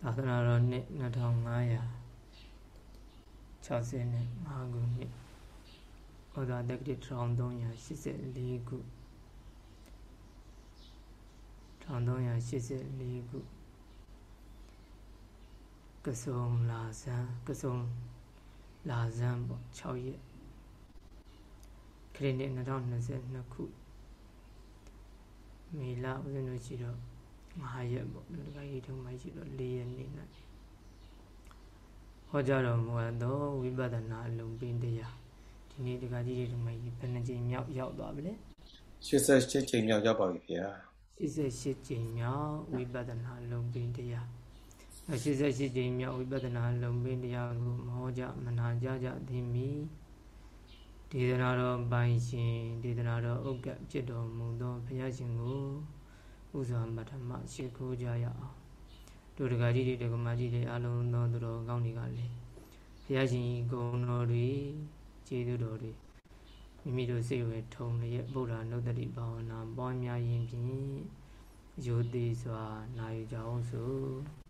သာသနာတော်နှစ်2500 65ခုနှစ်ဩဇာတက္ကတိ1384ခု1384ခုကစုံလာဇန်ကစုံလာဇန်ပေါ့6ရက်ခရစ်နှစ်2022ခုမေလဦးဇင်းတို့ရှိတော့ 5ရက်ပေါ့ဒီကကြီးထုံးမှရှိတော့4ရက်နေ့၌ဟောကြားတော်မူသောဝိပဿနာအလုံးပင်တရားဒီနေ့ဒီကကြီးတွေမှဘယ်နှကြိမ်မြောက်ရောက်သွားပြီလဲ88ကြိမ်မြောက်ရောက်ပါပြီခင်ဗျာ88ကြိမ်မြောက်ဝိပဿနာအလုံးပင်တရား88ကြိမ်မြောက်ဝိပဿနာအလုံးပင်တရားကိုမဟောကြမနာကြကြသည်မီဒေသနာတော်ပိုင်ရှင်ဒေသနာတော်ဥက္ကဖြစ်တော်မူသောဘုရားရှင်ကို ဥစွာမထမရှိခိုးကြရအောင်တို့တကကြီးတွေတကမကြီးတွေအလုံးသောသူတော်ကောင်းတွေကလည်းဘုရားရှင်ဂုဏ်တော်တွေကျေးဇူးတော်တွေမိမိတို့စိတ်ဝေထုံလျက်ဗုဒ္ဓနုတ္တိဘာဝနာပွားများရင်ဖြင့်ရိုသေစွာနာယူကြအောင်စို့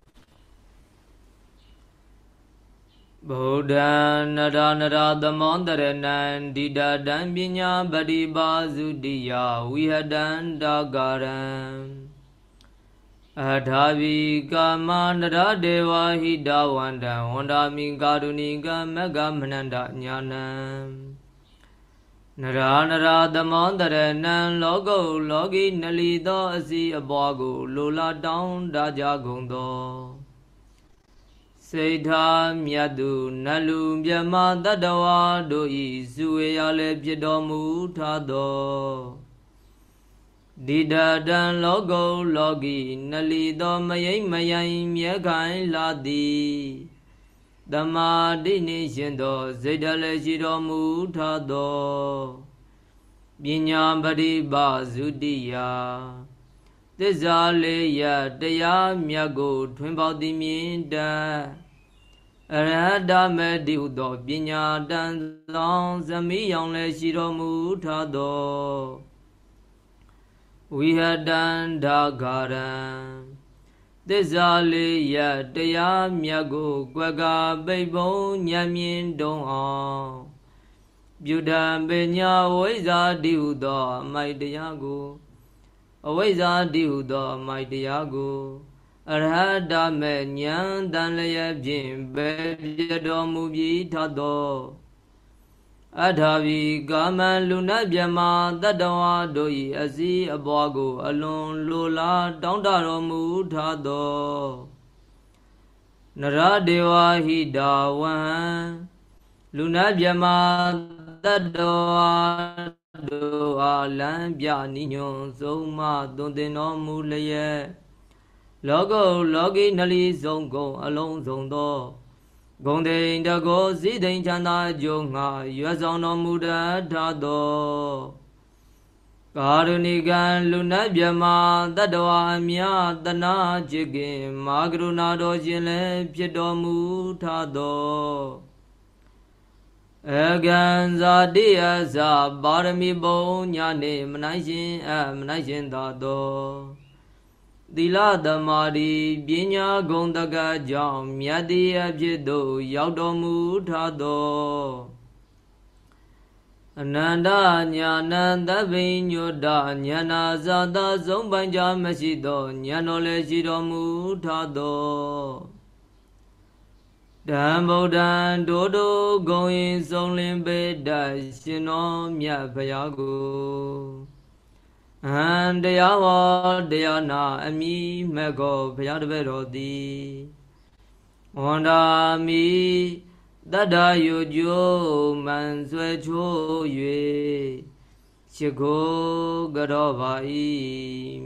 ဗုဒ္ဓံနရနရသမောတရဏံဒိဋ္ဌတံပညာပရိပါစုတိယဝိဟတံတာကာရံအထာဘိကာမနရဒေဝဟိတဝန္တံဝန္တာမိကာရုဏိကမဂ္ဂမနန္တညာနံနရာနရာသမောတရဏံလောကုလောကီနလီသောအစီအပွားကိုလိုလာတောင်းတကြကုန်သော စိတ်ထားမြတ်သူနလူမြမတတဝါတို့ဤဇူဝေရလည်းဖြစ်တော်မူထသောဒီတတံလောကုလောကီနလီသောမယိမ့်မယိုင်မြဲခိုင်လာသည်တမာတိနေရှင်သောစိတ်တလည်းရှိတော်မူထသောပညာပရိပါစုတိယ သစ္စာလေးရတရားမြတ်ကို ထွင်ပေါသည်မြင်တအရဟတမေတိဟုသောပညာတန်သောဇမိယောင်လည်းရှိတော်မူထသောဝိဟတန္တာဂာရံသစ္စာလေးရတရားမြတ်ကိုကွက်ကပိတ်ပုံညံမြင်တုံအောင်ပြုတံပညာဝိဇာတိဟုသောအမိုက်တရားကို အဝိဇ္ဇာတိဟုသောအမိုက်တရားကိုအရဟတမေဉာဏ်တန်လျက်ဖြင့်ပဲပြတော်မူပြီးထသောအထာဘီကာမံလူနတ်မြမတတ္တဝါတို့၏အစည်းအပွားကို အလွန်လိုလားတောင်းတတော်မူထသောနရဒေဝဟိတာဝံလူနတ်မြမတတ္တဝါ တို့အားလမ်းပြနိညွန်ဆုံးမသွန်သင်တော်မူလျက်လောကုလောကီနလီဆုံးကုန်အလုံးစုံသောဂုံတိန်တကောစည်းတိန်ချမ်းသာကြုံငါရွယ်ဆောင်တော်မူတတ်သောကာရုဏိကံလူနတ်မြမတတ္တဝါအမြတနာจิตခင်မာကရုဏာတော်ရှင်လည်းဖြစ်တော်မူထသော အကံဇာတိယဇာပါရမီပုံညာနေမနိုင်ရှင်အမနိုင်ရှင်သာသောသီလသမာဓိပညာဂုဏ်တကကြောင့်မြတ်တိအဖြစ်သို့ရောက်တော်မူထသောအနန္တညာဏသဗ္ဗညုတညာနာဇာတာဆုံးပိုင်ကြမရှိသောညာတော်လည်းရှိတော်မူထသော ဓမ္ဗုဒ္ဓံဒိုဒိုဂုံရင်ဆုံးလင်းပေတရှင်တော်မြတ်ဖရာကိုအဟံတရားဟောတရားနာအမိမကောဘုရားတပည့်တော်သည်ဝန္ဒာမိတတ္တယုကျိုးမန်ဆွဲချိုး၍ရှိခိုးကြောပါဤ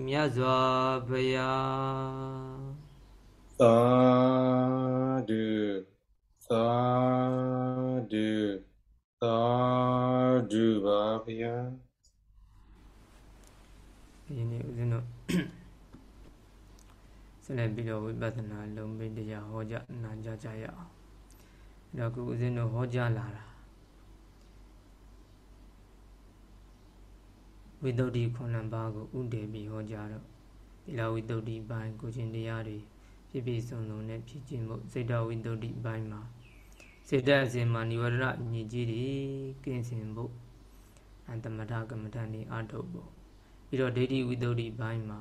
မြတ်စွာဘုရားသာဓု သာဓုသာဓုပါဘုရားဒီနေ့ဦးဇင်းတို့ဆက်လက်ပြီးတော့ဝိပဿနာလုံးပိတရားဟောကြားနာကြားကြရအောင်အဲ့တော့ခုဦးဇင်းတို့ဟောကြားလာတာဝိသုဒ္ဓိခုနှစ်ပါးကိုဥတည်ပြီးဟောကြားတော့သီလဝိတ္တုပိုင်းကိုချင်းတရားတွေဖြစ်ဖြစ်စုံစုံနဲ့ဖြစ်ခြင်းမို့စိတ်တော်ဝိတ္တုပိုင်းမှာ စေတအစဉ်မှာនិဝရဏညစ်ကြီးတွေကင်းစင်ဖို့အတမထကမ္မဋ္ဌာန်းဤအထုတ်ဖို့ပြီးတော့ဒိဋ္ဌိဝိတ္တုပိုင်းမှာ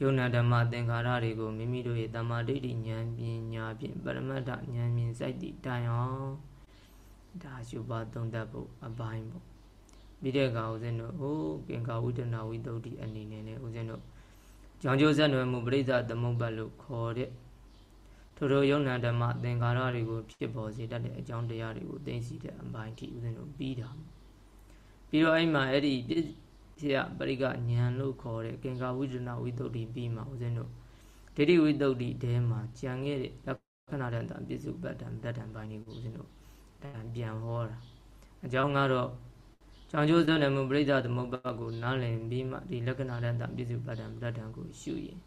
ယုံနာဓမ္မသင်္ခါရတွေကိုမိမိတို့ရဲ့တမ္မာဒိဋ္ဌိဉာဏ်ပညာဖြင့်ပရမတ္ထဉာဏ်မြင်စိုက်တည်တိုင်အောင်ဒါရှုပါသုံးတတ်ဖို့အပိုင်းပေါ့ပြီးတဲ့အခါဦးဇင်းတို့ဟိုကင်္ကာဝိတနာဝိတ္တုအနေနဲ့လည်းဦးဇင်းတို့ကြောင်ကျိုးဆက်နွယ်မှုပရိစ္ဆသမုပ္ပတ်လို့ခေါ်တဲ့ ထိုတို့ယုံနာဓမ္မသင်္ခါရတွေကိုဖြစ်ပေါ်စေတတ်တဲ့အကြောင်းတရားတွေကိုသိသိတဲ့အပိုင်းထိဦးဇင်းတို့ပြီးတာပြီးတော့အဲ့မှာအဲ့ဒီဖြစ်ရပရိကဉာဏ်လို့ခေါ်တဲ့ကင်္ကာဝိဒနာဝိတ္တုပြီးမှာဦးဇင်းတို့ဒိဋ္ဌိဝိတ္တုတဲမှာကြံခဲ့တဲ့လက္ခဏာတန်တာပြစ္စုပ္ပတ္တံတတ္တံပိုင်းတွေကိုဦးဇင်းတို့ပြန်ဟောတာအကြောင်းကတော့ကြောင့်ကျိုးစွနဲ့မူပရိသသမုပ္ပါကိုနားလည်ပြီးမှဒီလက္ခဏာတန်တာပြစ္စုပ္ပတ္တံတတ္တံကိုရှုရင်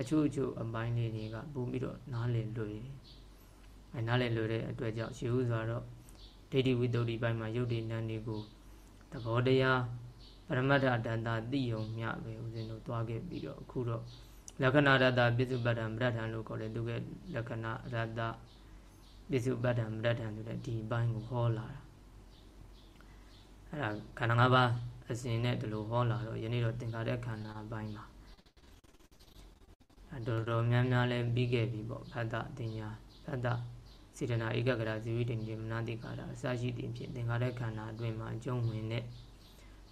အချို့အချို့အပိုင်းလေးတွေကပို့ပြီးတော့နားလည်လွယ်အဲနားလည်လွယ်တဲ့အတွက်ကြောင့်ရှေးဥစွာတော့ဒိဋ္ဌိဝိတ္တုပိုင်းမှာယုတ်တိနန်းတွေကိုသဘောတရားပရမတ္ထတန်တာသိယုံမြပဲဦးဇင်းတို့သွားခဲ့ပြီးတော့အခုတော့လက္ခဏာရတ္တပစ္စုပ္ပတ္တံပရဒ္ဌံလို့ခေါ်တယ်သူကလက္ခဏာရတ္တပစ္စုပ္ပတ္တံပရဒ္ဌံဆိုတဲ့ဒီဘိုင်းကိုဟောလာတာအဲ့ဒါခန္ဓာ၅ပါးအစဉ်နဲ့ဒီလိုဟောလာတော့ယနေ့တော့သင်္ခါရခန္ဓာဘိုင်းမှာ တော်တော်များများလဲပြီးခဲ့ပြီပေါ့ဖတ်တာအတင်ညာဖတ်တာစေတနာဧကဂရဇီဝိတ္တိမနတိကာရအစရှိတင်ဖြင့်သင်္ခါရခန္ဓာအတွင်းမှာအကျုံးဝင်တဲ့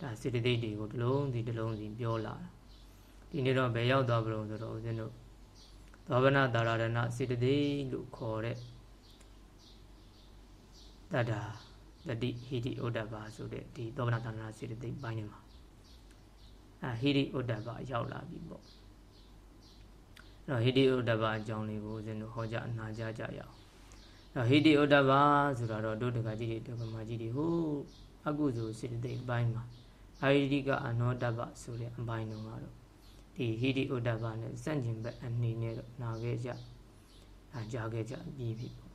ဒါစေတသိက်တွေကိုတစ်လုံးစီတစ်လုံးစီပြောလာတာဒီနေ့တော့ဘယ်ရောက်သွားကြလို့ဆိုတော့ဦးဇင်းတို့သောဗနာတာရဏစေတသိက်လို့ခေါ်တဲ့တတ္တာတတိဟိတိဩဒ္ဒဘာဆိုတဲ့ဒီသောဗနာတာရဏစေတသိက်ပိုင်းမှာအဲဟိတိဩဒ္ဒဘာရောက်လာပြီပေါ့ အဲ့တော့ဟိတိဩဒ္ဒဘာအကြောင်းလေးကိုဦးဇင်းတို့ဟောကြားအနာကြားကြရအောင်ဟိတိဩဒ္ဒဘာဆိုတာတော့ဒုဒကကြီးတွေဒုကမကြီးတွေဟိုအကုသိုလ်စေတသိက်ပိုင်းမှာအာယတိကအနောတပဆိုတဲ့အပိုင်းတုန်းကတော့ဒီဟိတိဥဒ္ဒဘနဲ့စန့်ကျင်ဘက်အနေနဲ့တော့နာခဲ့ကြအကြားခဲ့ကြပြီးပြီပေါ့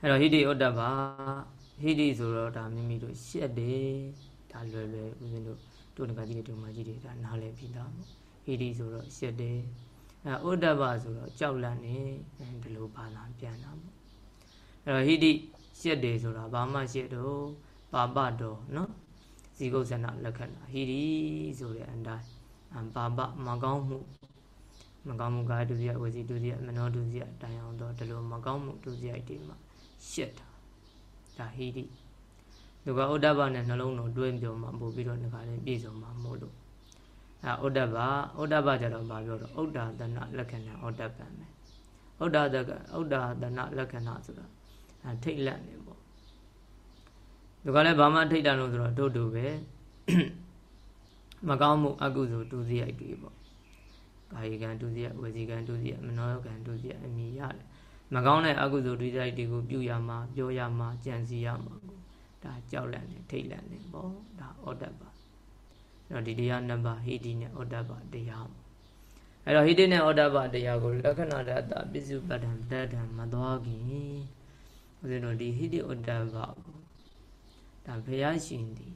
အဲ့တော့ဟိတိဥဒ္ဒဘဟိတိဆိုတော့ဒါမိမိတို့ရှက်တယ်ဒါလွယ်လွယ်ဦးဇင်းတို့တို့ငကကြီးတွေဒုမကြီးတွေဒါနားလည်ပြီးသားပေါ့ ဟိတိဆိုတော့ရှက်တယ်အဲဥဒ္ဒဘဆိုတော့ကြောက်လန့်နေဒီလိုဘာသာပြန်တာပေါ့အဲ့တော့ဟိတိရှက်တယ်ဆိုတာဘာမှရှက်တော့ပါပတော်နော်ဇီကုဇဏလက္ခဏာဟိရိဆိုတဲ့အတိုင်းပါပမကောင်းမှုမကောင်းမှုကာယဒုစရိုက်ဝစီဒုစရိုက်မနောဒုစရိုက်တိုင်အောင်တော့ဒီလိုမကောင်းမှုဒုစရိုက်တွေမှာရှက်တာဒါဟိရိသူကဥဒ္ဒဘနဲ့နှလုံးတော်တွဲပြောမှပို့ပြီးတော့ငါလည်းပြည့်စုံမှာမို့လို့ အဲဥဒ္ဒဘဥဒ္ဒဘကြတော့ဗာပြောတော့ဥဒ္ဒတနလက္ခဏာဥဒ္ဒပံပဲဥဒ္ဒတကဥဒ္ဒတနလက္ခဏာဆိုတာအဲထိတ်လန့်နေပေါ့သူကလည်းဘာမှထိတ်တန်လို့ဆိုတော့တို့တူပဲမကောင်းမှုအကုသိုလ်ဒုစရိုက်တွေပေါ့ကာယကံဒုစရိုက်ဝစီကံဒုစရိုက်မနောကံဒုစရိုက်အမိရတယ်မကောင်းတဲ့အကုသိုလ်ဒုစရိုက်တွေကိုပြုရမှာပြောရမှာကြံစီရမှာကိုဒါကြောက်လန့်နေထိတ်လန့်နေပေါ့ဒါဩတ္တပါ အဲ့တော့ဒီတရားနှစ်ပါးဟိတိနဲ့ဩတ္တပါတရားအဲ့တော့ဟိတိနဲ့ဩတ္တပါတရားကိုလက္ခဏာတတပစ္စုပ္ပတ္တံတတ္တံမသွားခင်ဦးဇင်းတို့ဒီဟိတိဩတ္တပါကိုဒါဘုရားရှင်ဒီ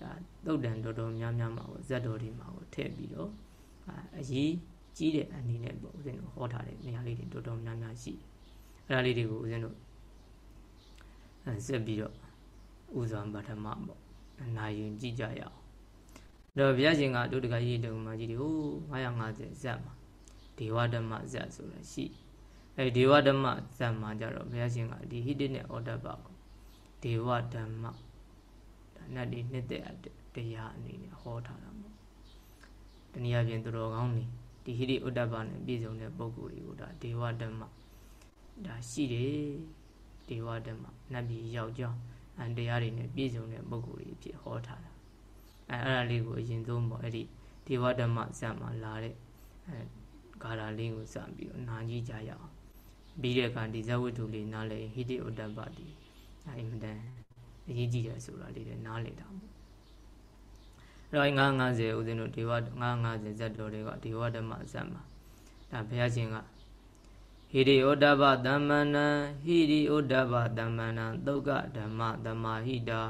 ဒါသုတ်တန်တော်တော်များများမှာကိုဇတ်တော်တွေမှာကိုထည့်ပြီးတော့အရေးကြီးတဲ့အနေနဲ့ပေါ့ဦးဇင်းတို့ဟောထားတဲ့နေရာလေးတွေတော်တော်များများရှိအဲ့ဒါလေးတွေကိုဦးဇင်းတို့ဆက်ပြီးတော့ဥဇံပထမပေါ့နာယုံကြည့်ကြရအောင် တော့ဘုရားရှင်ကတို့တကကြီးတုံမကြီးတွေဟို950ဇက်မှာဒေဝဓမ္မဇက်ဆိုတာရှိအဲဒေဝဓမ္မဇက်မှာကြတော့ဘုရားရှင်ကဒီဟိတနဲ့ဩဒ္ဒပကိုဒေဝဓမ္မဒါနတ်ဒီနှစ်သက်တရားအနေနဲ့ဟောထားတာပေါ့တနည်းအားဖြင့်သူတော်ကောင်းနေဒီဟိရိဥဒ္ဒဘာနဲ့ပြည့်စုံတဲ့ပုဂ္ဂိုလ်တွေကိုဒါဒေဝဓမ္မဒါရှိတယ်ဒေဝဓမ္မနတ်ပြည်ရောက်ကြောင်းအန်တရားတွေနဲ့ပြည့်စုံတဲ့ပုဂ္ဂိုလ်တွေဖြစ်ဟောထားတာ အဲအဲ့ဒါလေးကိုအရင်ဆုံးပေါ့အဲ့ဒီဒေဝဓမ္မဇတ်မှာလာတဲ့အဲဂါရာလေးကိုစပြီးတော့နာကြည့်ကြရအောင်ပြီးတဲ့အခါဒီဇဝတ္ထုလေးနားလဲဟိတိဥဒ္ဒဘာဒီအင်မတန်အရေးကြီးတယ်ဆိုတာလေးလည်းနားလည်တာပေါ့အဲ့တော့950ဦးဇင်းတို့ဒေဝ950ဇတ်တော်တွေကဒေဝဓမ္မဇတ်မှာဒါဘုရားရှင်ကဟိရိဩဒ္ဒဘသမ္မဏံဟိရိဩဒ္ဒဘသမ္မဏံသုက္ကဓမ္မသမာဟိတာ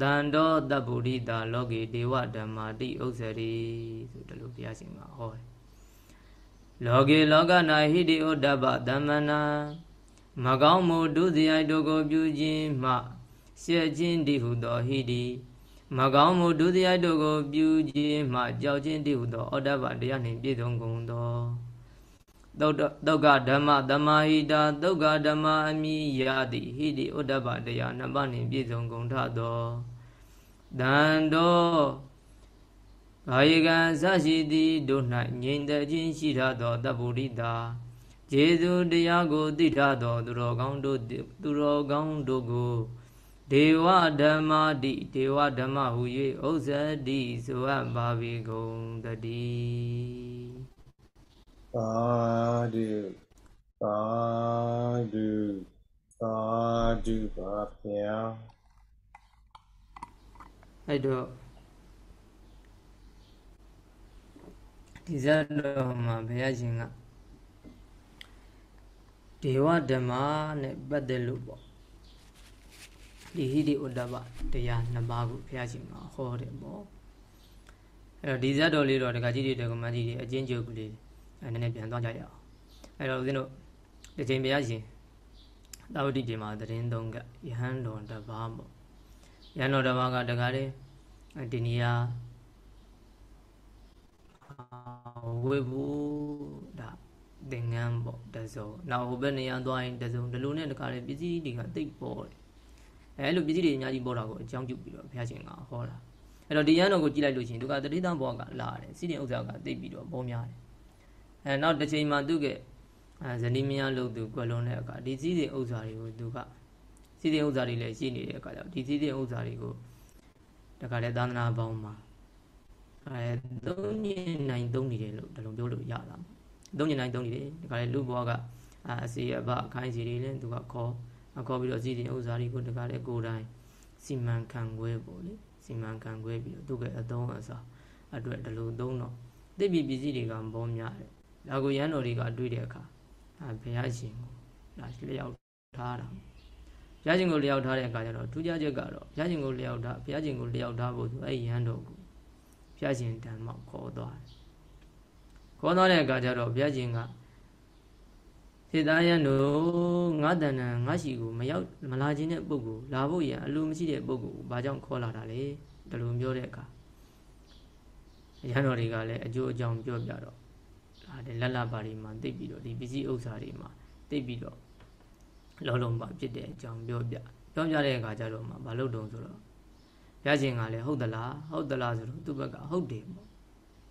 တန်တော်တပ္ပုရိတာလောကေဒေဝဓမ္မာတိဥစ္စရိဆိုတလို့ဘုရားရှင်ကဟောတယ်လောကေလောကနာဟိတိဩတ္တပသမ္မနာမကောင်းမှုဒုစရိုက်တို့ကိုပြုခြင်းမှရှက်ခြင်းတိဟုသောဟိတိမကောင်းမှုဒုစရိုက်တို့ကိုပြုခြင်းမှကြောက်ခြင်းတိဟုသောဩတ္တပတရားနှင့်ပြည့်စုံကုန်သော သုတ်တုတ်ကဓမ္မသမာဟိတာသုတ်ကဓမ္မအမိယတိဟိတိဥဒ္ဒပတရားနှစ်ပါးနှင့်ပြည့်စုံကုန်ထသောတန်တော်ဘာယကံသရှိသည်တို့၌ငြိမ်သက်ခြင်းရှိထသောတပ္ပုရိတာခြေသူတရားကိုသိထသောသူတော်ကောင်းတို့သူတော်ကောင်းတို့ကိုဒေဝဓမ္မာတိဒေဝဓမ္မဟူ၍ဥစ္စာတိဆိုအပ်ပါပြီကုန်တည်း သာဓုသာဓုသာဓုပါဗျာအဲ့တော့ဒီဇတ်တော်မှာဘုရားရှင်ကဒေဝဓမ္မနဲ့ပတ်သက်လို့ပေါ့ဒီဟိတိဥဒ္ဒပတရားနှစ်ပါးကိုဘုရားရှင်ကဟောတယ်ပေါ့အဲ့တော့ဒီဇတ်တော်လေးတော့ဒကာကြီးတွေဒကာမကြီးတွေအချင်းချုပ်ကလေး အဲနည်းနည်းပြန်သွားကြရအောင်အဲ့တော့ဦးဇင်းတို့ဒီချိန်ဘုရားရှင်သာဝတိချိန်မှာသတင်းသုံးကယဟန်တော်တစ်ပါးပေါ့ယဟန်တော်တစ်ပါးကတကားလေးဒီနေရာဝေဘူးဒါသင်္ကန်းပေါ့တစုံနောက်ဟိုဘက်နေရာသွားရင်တစုံဒီလိုနဲ့တကားလေးပစ္စည်းတွေကတိတ်ပေါ်တယ်အဲလိုပစ္စည်းတွေအများကြီးပေါ်တာကိုအကြောင်းပြုပြီးတော့ဘုရားရှင်ကဟောတာအဲ့တော့ဒီရန်တော်ကိုကြည့်လိုက်လို့ရှိရင်သူကတတိတံဘောကလာတယ်စီးတင်ဥစ္စာကတိတ်ပြီးတော့ပေါ်များတယ် အဲနောက်တစ်ချိန်မှာသူကအဲဇနီးမယားလို့သူကွယ်လွန်တဲ့အခါဒီစည်းစိမ်ဥစ္စာတွေကိုသူကစည်းစိမ်ဥစ္စာတွေလည်းရှိနေတဲ့အခါကျတော့ဒီစည်းစိမ်ဥစ္စာတွေကိုတခါလဲသာသနာပေါင်းမှာအဲသုံးညနိုင်သုံးနေတယ်လို့ဒါလုံးပြောလို့ရတာသုံးညနိုင်သုံးနေတယ်ဒီခါလဲလူဘွားကအစီအဘအခိုင်းစီတွေလည်းသူကခေါ်အခေါ်ပြီးတော့စည်းစိမ်ဥစ္စာတွေကိုတခါလဲကိုယ်တိုင်စီမံခန့်ခွဲပေါ့လေစီမံခန့်ခွဲပြီးတော့သူကအသုံးအစားအတွက်ဒါလိုသုံးတော့တိပိပစ္စည်းတွေကဘောများတယ် ဒါကိုရန်တော်တွေကတွေးတဲ့အခါအဲဘုရားရှင်ကိုဒါလျှောက်ထားတာဘုရားရှင်ကိုလျှောက်ထားတဲ့အခါကျတော့ထူးခြားချက်ကတော့ဘုရားရှင်ကိုလျှောက်ထားဘုရားရှင်ကိုလျှောက်ထားဖို့ဆိုအဲ့ရန်တော်ကိုဘုရားရှင်တန်မောက်ခေါ်သွားတယ်ခေါ်သွားတဲ့အခါကျတော့ဘုရားရှင်ကစေသားရန်တို့ငါတဏ္ဍာငါရှိကိုမရောက်မလာခြင်းတဲ့ပုဂ္ဂိုလ်လာဖို့ရန်အလိုမရှိတဲ့ပုဂ္ဂိုလ်ကိုဘာကြောင့်ခေါ်လာတာလဲဒီလိုပြောတဲ့အခါရန်တော်တွေကလည်းအကျိုးအကြောင်းပြောပြတော့ဒါ တဲ့လက်လက်ပါတွေမှာတိတ်ပြီးတော့ဒီပစ္စည်းဥစ္စာတွေမှာတိတ်ပြီးတော့လောလုံးပါဖြစ်တဲ့အကြောင်းပြောပြပြောပြတဲ့အခါကျတော့မှမလုပ်တော့ဆိုတော့ဘုရားရှင်ကလည်းဟုတ်သလားဟုတ်သလားဆိုတော့သူ့ဘက်ကဟုတ်တယ်ပေါ့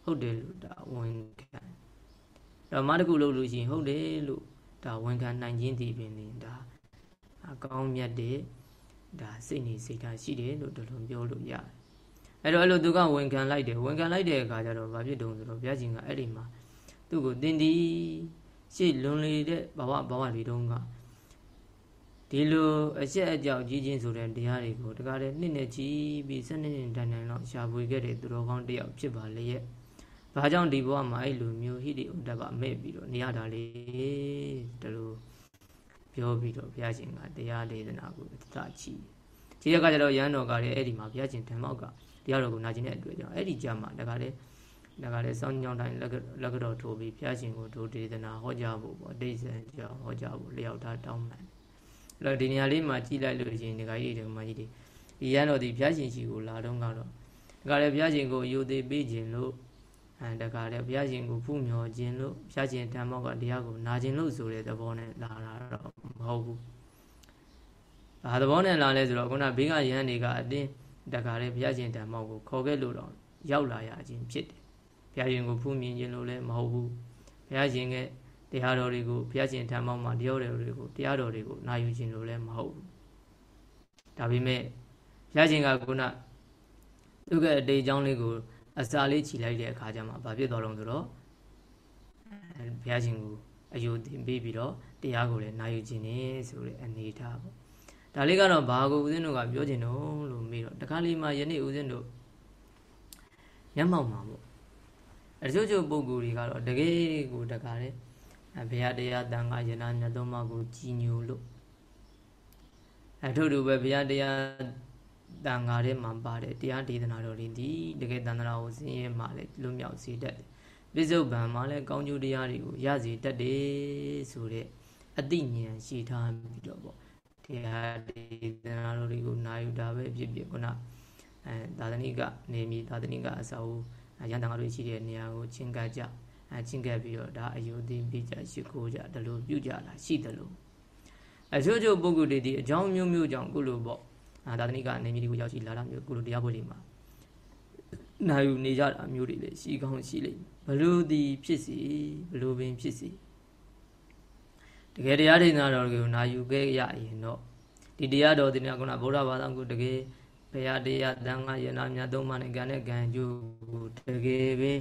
ဟုတ်တယ်လို့ဒါဝန်ခံတော့မတကူလို့လို့ရှိရင်ဟုတ်တယ်လို့ဒါဝန်ခံနိုင်ခြင်းဒီပင်နေဒါအကောင်းမြတ်တဲ့ဒါစိတ်နေစိတ်ထားရှိတယ်လို့ဒီလိုပြောလို့ရတယ်အဲ့တော့အဲ့လိုသူကဝန်ခံလိုက်တယ်ဝန်ခံလိုက်တဲ့အခါကျတော့ဘာဖြစ်တုံးဆိုတော့ဘုရားရှင်ကအဲ့ဒီမှာ သူ့ကိုတင်ဒီရှေ့လွန်လေတဲ့ဘဝဘဝတွေတုန်းကဒီလိုအချက်အကြောက်ကြီးချင်းဆိုတဲ့တရားတွေကိုတကားတဲ့နှစ်နဲ့ချီပြီးစနစ်နဲ့တိုင်တိုင်လောက်ရှာဖွေခဲ့တဲ့သူတော်ကောင်းတယောက်ဖြစ်ပါလေရဲ့။ဘာကြောင့်ဒီဘဝမှာအဲ့လိုမျိုးဟိတိဥဒ္ဒဘမဲ့ပြီးတော့နေရတာလေဒီလိုပြောပြီးတော့ဘုရားရှင်ကတရားဒေသနာကိုသတချီ။ဒီရက်ကကျတော့ရဟန်းတော်ကလည်းအဲ့ဒီမှာဘုရားရှင်ဓမ္မောက်ကတရားတော်ကိုနာကျင်တဲ့အတွက်ကြောင့်အဲ့ဒီကြမှာတကားတဲ့ ဒါကလည်းစောင်းညောင်းတိုင်းလက်ကတော်ထိုးပြီးဘုရားရှင်ကိုဒုဒေသနာဟောကြားဖို့ပေါ့အတိတ်ဆန်ကြောင့်ဟောကြားဖို့လျောက်ထားတောင်းပန်အဲ့တော့ဒီနေရာလေးမှာကြည်လိုက်လို့ရှိရင်ဒီကကြီးတွေမှာကြီးတွေဒီရန်တော်ဒီဘုရားရှင်ရှိကိုလာတော့ကတော့ဒါကလည်းဘုရားရှင်ကိုယုံသေးပေးခြင်းလို့အဲဒါကလည်းဘုရားရှင်ကိုဖူးမြော်ခြင်းလို့ဘုရားရှင်ဓမ္မောကတရားကိုနာခြင်းလို့ဆိုတဲ့သဘောနဲ့လာတာတော့မဟုတ်ဘူး။ဘာသဘောနဲ့လာလဲဆိုတော့ခုနဘေးကရဟန်းတွေကအတင်းတခါလေဘုရားရှင်ဓမ္မောကိုခေါ်ခဲ့လို့တော့ရောက်လာရခြင်းဖြစ်တယ် ဘုရားရှင်ကိုဖူးမြင်ခြင်းလို့လည်းမဟုတ်ဘူးဘုရားရှင်ရဲ့တရားတော်တွေကိုဘုရားရှင်ထံမောင်းမှာတရားတော်တွေကိုတရားတော်တွေကိုနာယူခြင်းလို့လည်းမဟုတ်ဘူးဒါပေမဲ့ဘုရားရှင်ကခုနသူ့ရဲ့အတေးအကြောင်းလေးကိုအစာလေးခြိလိုက်တဲ့အခါကျမှဘာဖြစ်သွားတော့ဆိုတော့ဘုရားရှင်ကိုအယုသင်ပေးပြီးတော့တရားကိုလည်းနာယူခြင်းနေဆိုတဲ့အနေထားပေါ့ဒါလေးကတော့ဘာကိုဦးဇင်းတို့ကပြောခြင်းတော့လို့မေးတော့တခါလေးမှယနေ့ဦးဇင်းတို့မျက်မှောက်မှာပေါ့ အကျိုးကျိုးပုဂ္ဂိုလ်တွေကတော့တကယ်ကိုတကားတယ်ဘုရားတရားတန်ခါယနာမြတ်သုံးပါးကိုကြီးညိုလို့အထုတူပဲဘုရားတရားတန်ဃာထဲမှာပါတယ်တရားဒေသနာတော်တွေဒီတကယ်တန်ត្រာကိုဆင်းရဲမှလည်းလွတ်မြောက်စေတတ်တယ်ပြစ္ဆုတ်ပံမှာလည်းကောင်းကျိုးတရားတွေကိုရစေတတ်တယ်ဆိုတဲ့အသိဉာဏ်ရှိထားပြီးတော့ပေါ့တရားဒေသနာတော်တွေကိုနာယူတာပဲဖြစ်ဖြစ်ခုနအဲသာသနိကနေမီသာသနိကအစာဦး ရန်တန်ဃာတွေရှိတဲ့နေရာကိုချင်းကပ်ကြအဲချင်းကပ်ပြီးတော့ဒါအယုသိပြကြရှိခိုးကြဒါလိုပြုကြတာရှိတယ်လို့အချို့ချို့ပုဂ္ဂိုလ်တွေဒီအကြောင်းမျိုးမျိုးကြောင့်ကုလိုပေါ့အာသာသနိကနေမျိုးဒီကိုရောက်ရှိလာတာမျိုးကုလိုတရားပွဲတွေမှာနိုင်ယူနေကြတာမျိုးတွေလည်းရှိကောင်းရှိလိမ့်ဘလို့ဒီဖြစ်စီဘလို့ပင်ဖြစ်စီတကယ်တရားဒေသနာတော်ကိုနာယူခဲ့ရရင်တော့ဒီတရားတော်တင်ကခုနဗုဒ္ဓဘာသာကိုတကယ် ဘုရားတရားတန်ခါယနာမြတ်သုံးပါးနဲ့ကံနဲ့ကံကျိုးကိုတကယ်ပဲ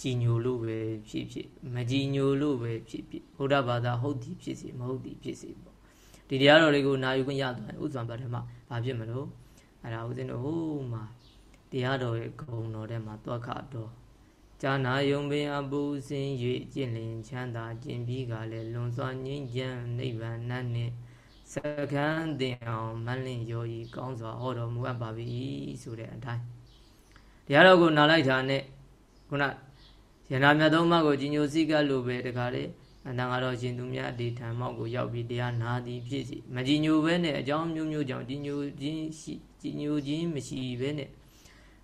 ကြည်ညိုလို့ပဲဖြစ်ဖြစ်မကြည်ညိုလို့ပဲဖြစ်ဖြစ်ဗုဒ္ဓဘာသာဟုတ်သည်ဖြစ်စီမဟုတ်သည်ဖြစ်စီပေါ့ဒီတရားတော်တွေကိုနာယူခွင့်ရသွားဥစ္စာဘတ်ထဲမှာဘာဖြစ်မလို့အဲ့ဒါဦးဇင်းတို့ဟိုးမှာတရားတော်ရဲ့ဂုံတော်ထဲမှာတွက်ခတော်ဇာနာယုံပင်အပူစင်၍ကျင့်လင်ချမ်းသာကျင့်ပြီးကလည်းလွန်စွာငြိမ်းချမ်းနိဗ္ဗာန်နှင့် စကန်းတင်အောင်မလင့်ရောဤကောင်းစွာဟောတော်မူအပ်ပါပြီဆိုတဲ့အတိုင်းတရားတော်ကိုနားလိုက်တာနဲ့ခုနရဏမြတ်သုံးပါးကိုကြီးညိုစည်းကပ်လို့ပဲတခါလေအတန်ကတော့ရှင်သူမြတ်ဒီထံမောက်ကိုရောက်ပြီးတရားနာသည်ဖြစ်စီမကြီးညိုပဲနဲ့အကြောင်းမျိုးမျိုးကြောင့်ကြီးညိုခြင်းရှိကြီးညိုခြင်းမရှိပဲနဲ့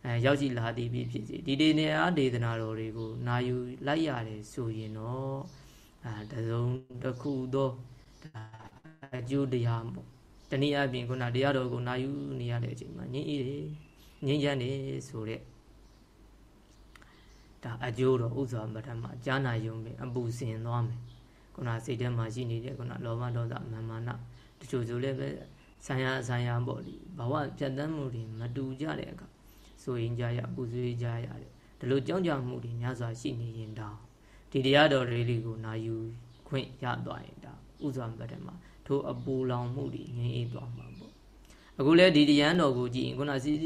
အဲရောက်ရှိလာသည်ဖြစ်စီဒီဒေနေအားဒေသနာတော်တွေကိုနာယူလိုက်ရတယ်ဆိုရင်တော့အဲတစုံတစ်ခုသော အကျိုးတရားပေါ့တနည်းအားဖြင့်ခုနတရားတော်ကိုနာယူနေရတဲ့အချိန်မှာငြင်းအေးတယ်ငြင်းချမ်းတယ်ဆိုတဲ့ဒါအကျိုးတော့ဥစ္စာမထမှာကြားနာယုံပဲအပူစင်သွားမယ်ခုနစိတ်ထဲမှာရှိနေတဲ့ခုနလောဘဒေါသမာမာနတချို့ဆိုလည်းပဲဆံရဆံရပေါ့ဒီဘဝပြတ်တမ်းမှုတွေမတူကြတဲ့အခါဆိုရင်ကြရပူဆွေးကြရတယ်ဒီလိုကြောင်းကြမှုတွေများစွာရှိနေရင်တောင်ဒီတရားတော်လေးတွေကိုနာယူခွင့်ရသွားရင်ဒါဥစွာဘက်ထဲမှာ ထိုအပူလောင်မှုတွေငြိမ်းအေးသွားမှာပေါ့အခုလဲဒီတရားတော်ကိုကြည့်ရင်ခုနပစ္စည်း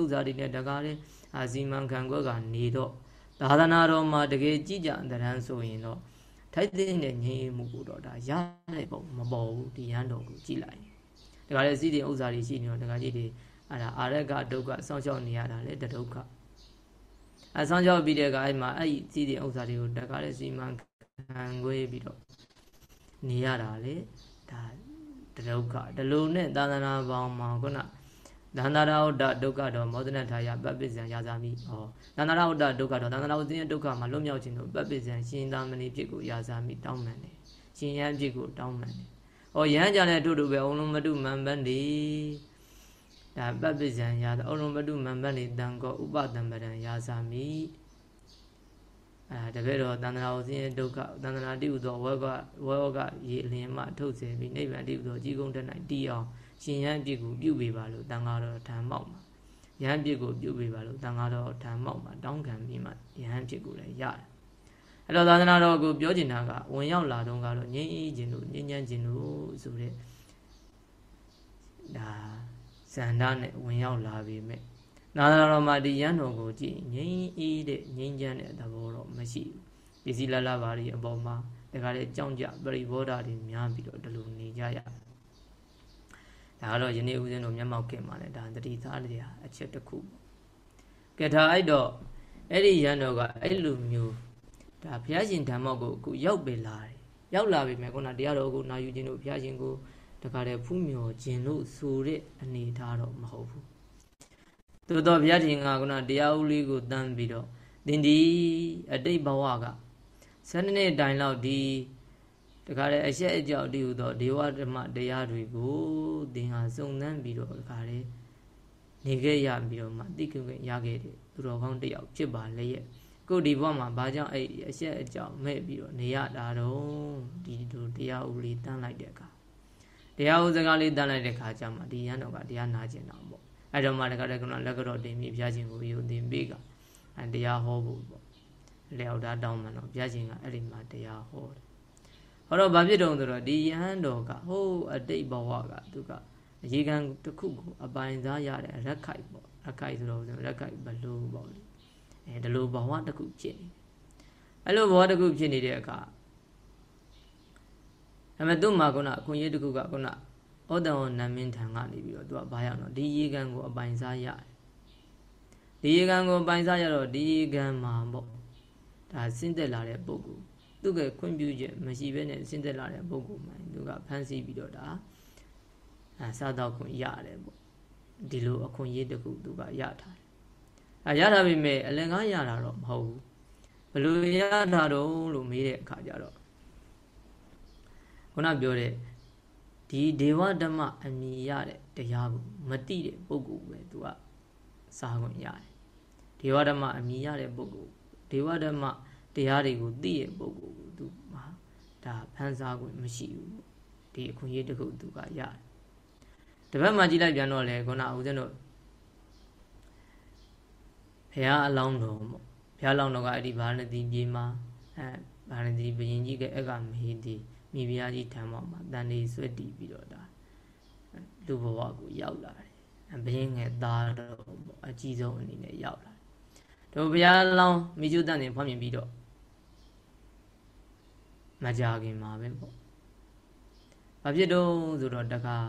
ဥစ္စာတွေနဲ့တကားတဲ့အာစီမံခံခွက်ကနေတော့သာသနာတော်မှာတကယ်ကြည်ကြတရန်ဆိုရင်တော့ထိုက်တဲ့နဲ့ငြိမ်းမှုကိုတော့ဒါရတဲ့ပုံမပေါ်ဘူးဒီရန်တော်ကိုကြည်လိုက်တခါလေစီးတဲ့ဥစ္စာတွေရှိနေတော့တခါကြီးတွေအဲ့ဒါအာရကဒုက္ခစောင့်ရှောက်နေရတာလေတဒုက္ခအဲစောင့်ရှောက်ပြီးတဲ့အခါအဲ့မှာအဲ့ဒီစီးတဲ့ဥစ္စာတွေကိုတခါလေစီမံခံခွေးပြီးတော့နေရတာလေ ဒါတဒုက္ခဒီလိုနဲ့သာသနာပေါင်းမှာခုနသန္တာရဟုတ်တဒုက္ခတော့မောဒနထာယပပ္ပဇံရာဇာမိဟောသန္တာရဟုတ်တဒုက္ခတော့သန္တာရဟုတ်တဲ့ဒုက္ခမှာလွတ်မြောက်ခြင်းတို့ပပ္ပဇံရှင်သာမဏေဖြစ်ကိုရာဇာမိတောင်းမှန်တယ်ရှင်ယံဖြစ်ကိုတောင်းမှန်တယ်ဟောယဟန်ကြတဲ့တို့တို့ပဲအုံလုံးမတုမံပန်းဒီဒါပပ္ပဇံရာအုံလုံးမတုမံပန်းဒီတံကောဥပတံပဒံရာဇာမိ အဲတကယ်တော့တန္တရာဝဆင်းရဲဒုက္ခတန္တရာတိဟုသောဝေကဝေကရေအလင်းမှထုတ်စေပြီးနိဗ္ဗာန်တိဟုသောကြီးကုန်းတက်၌တည်အောင်ရှင်ရန်ပြစ်ကိုပြုပေးပါလို့တန်ဃာတော်ဓမ္မောက်မှာယဟန်ပြစ်ကိုပြုပေးပါလို့တန်ဃာတော်ဓမ္မောက်မှာတောင်းခံပြီးမှယဟန်ပြစ်ကိုလည်းရတယ်အဲ့တော့သာသနာတော်ကိုပြောချင်တာကဝင်ရောက်လာတော့ကတော့ငြိမ်းအေးခြင်းတို့ငြိမ်းချမ်းခြင်းတို့ဆိုတဲ့ဒါဇန္ဒနဲ့ဝင်ရောက်လာပြီမဲ့ နာသနာတော်မှာဒီရန်တော်ကိုကြည့်ငြိမ်းအေးတဲ့ငြိမ်းချမ်းတဲ့သဘောတော့မရှိဘူးပစ္စည်းလလပါရီအပေါ်မှာဒါကြတဲ့ကြောင်းကြပရိဘောဓာတွေများပြီးတော့ဒီလိုနေကြရဒါကတော့ယနေ့ဦးဇင်းတို့မျက်မှောက်ခင်မှာလည်းဒါတတိသားတရားအချက်တစ်ခုပေါ့ကဲဒါအဲ့တော့အဲ့ဒီရန်တော်ကအဲ့လိုမျိုးဒါဘုရားရှင်ဓမ္မကိုအခုရောက်ပေလာတယ်ရောက်လာပြီမဲ့ခုနတရားတော်ကိုနာယူခြင်းတို့ဘုရားရှင်ကိုတခါတည်းဖူးမြော်ခြင်းလို့ဆိုတဲ့အနေထားတော့မဟုတ်ဘူး သို့တော့ဘုရားရှင်ကခုနတရားဥလေးကိုတန်းပြီးတော့သင်ဒီအတိတ်ဘဝက7နှစ်တိုင်လောက်ဒီတခါတည်းအရှက်အကြောက်တည်ဟူသောဒေဝဓမ္မတရားတွေကိုသင်ဟာစုံစမ်းပြီးတော့တခါတည်းနေခဲ့ရပြီးတော့မှသိခွင့်ရခဲ့တယ်သူတော်ကောင်းတယောက်ဖြစ်ပါလေရဲ့ကိုဒီဘဝမှာဘာကြောင့်အဲ့အရှက်အကြောက်မဲ့ပြီးတော့နေရတာတော့ဒီလိုတရားဥလေးတန်းလိုက်တဲ့အခါတရားဥစကားလေးတန်းလိုက်တဲ့အခါကျမှဒီရန်တော်ကတရားနာကျင်တော့ပေါ့ အဲ့တော့မှတခါတည်းကလက်ကတော့တင်ပြီးဘုရားရှင်ကိုယုံသင်ပေးကတရားဟောဖို့ပေါ့လျောက်တာတောင်းမှတော့ဘုရားရှင်ကအဲ့ဒီမှာတရားဟောတယ်ဟောတော့ဘာဖြစ်တုံးဆိုတော့ဒီယဟန်တော်ကဟိုးအတိတ်ဘဝကသူကအရေခံတစ်ခုကိုအပိုင်စားရတဲ့ရက်ခိုက်ပေါ့ရက်ခိုက်ဆိုတော့ရက်ခိုက်ဘလို့ပေါ့လေအဲဒီလိုဘဝတစ်ခုဖြစ်နေအဲ့လိုဘဝတစ်ခုဖြစ်နေတဲ့အခါဒါပေမဲ့သူ့မှာခုနအခွင့်အရေးတစ်ခုကခုန ဩတံဝနမင်းထံကနေပြီးတော့သူကဘာရအောင်တော့ဒီရေကန်ကိုအပိုင်စားရတယ်ဒီရေကန်ကိုအပိုင်စားရတော့ဒီရေကန်မှာပေါ့ဒါဆင်းသက်လာတဲ့ပုဂ္ဂိုလ်သူကခွင့်ပြုချက်မရှိဘဲနဲ့ဆင်းသက်လာတဲ့ပုဂ္ဂိုလ်မှသူကဖမ်းဆီးပြီးတော့ဒါအဲစားတော့ခွင့်ရတယ်ပေါ့ဒီလိုအခွင့်အရေးတခုသူကရထားတယ်အဲရထားပြီမဲ့အလင်ကားရတာတော့မဟုတ်ဘူးဘယ်လိုရတာတော့လို့မေးတဲ့အခါကျတော့ခုနပြောတဲ့ ဒီဒေဝဓမ္မအမိရတဲ့တရားကိုမတိတဲ့ပုဂ္ဂိုလ်ပဲသူကစားခွင့်ရတယ်ဒေဝဓမ္မအမိရတဲ့ပုဂ္ဂိုလ်ဒေဝဓမ္မတရားတွေကိုသိတဲ့ပုဂ္ဂိုလ်ကိုသူမှာဒါဖန်စားခွင့်မရှိဘူးဒီအခွင့်အရေးတစ်ခုသူကရတယ်တစ်ဖက်မှာကြည့်လိုက်ပြန်တော့လေခုနဦးဇင်းတို့ဘုရားအလောင်းတော်ပေါ့ဘုရားလောင်းတော်ကအဲ့ဒီဗာရဏသီပြေမှာအဲဗာရဏသီဘယင်ကြီးကအကမေတီ မိဖုရားကြီးထံမှာတန်လေးဆွဲတီးပြီးတော့ဒါလူဘဝကိုရောက်လာတယ်ဘယင်ငယ်သားတော့ပေါ့အကြီးဆုံးအနေနဲ့ရောက်လာတယ်တို့ဘုရားလောင်းမိကျုတန်တင်ဖွင့်မြင်ပြီးတော့မကြခင်မှာပဲပေါ့ဘာဖြစ်တော့ဆိုတော့တကား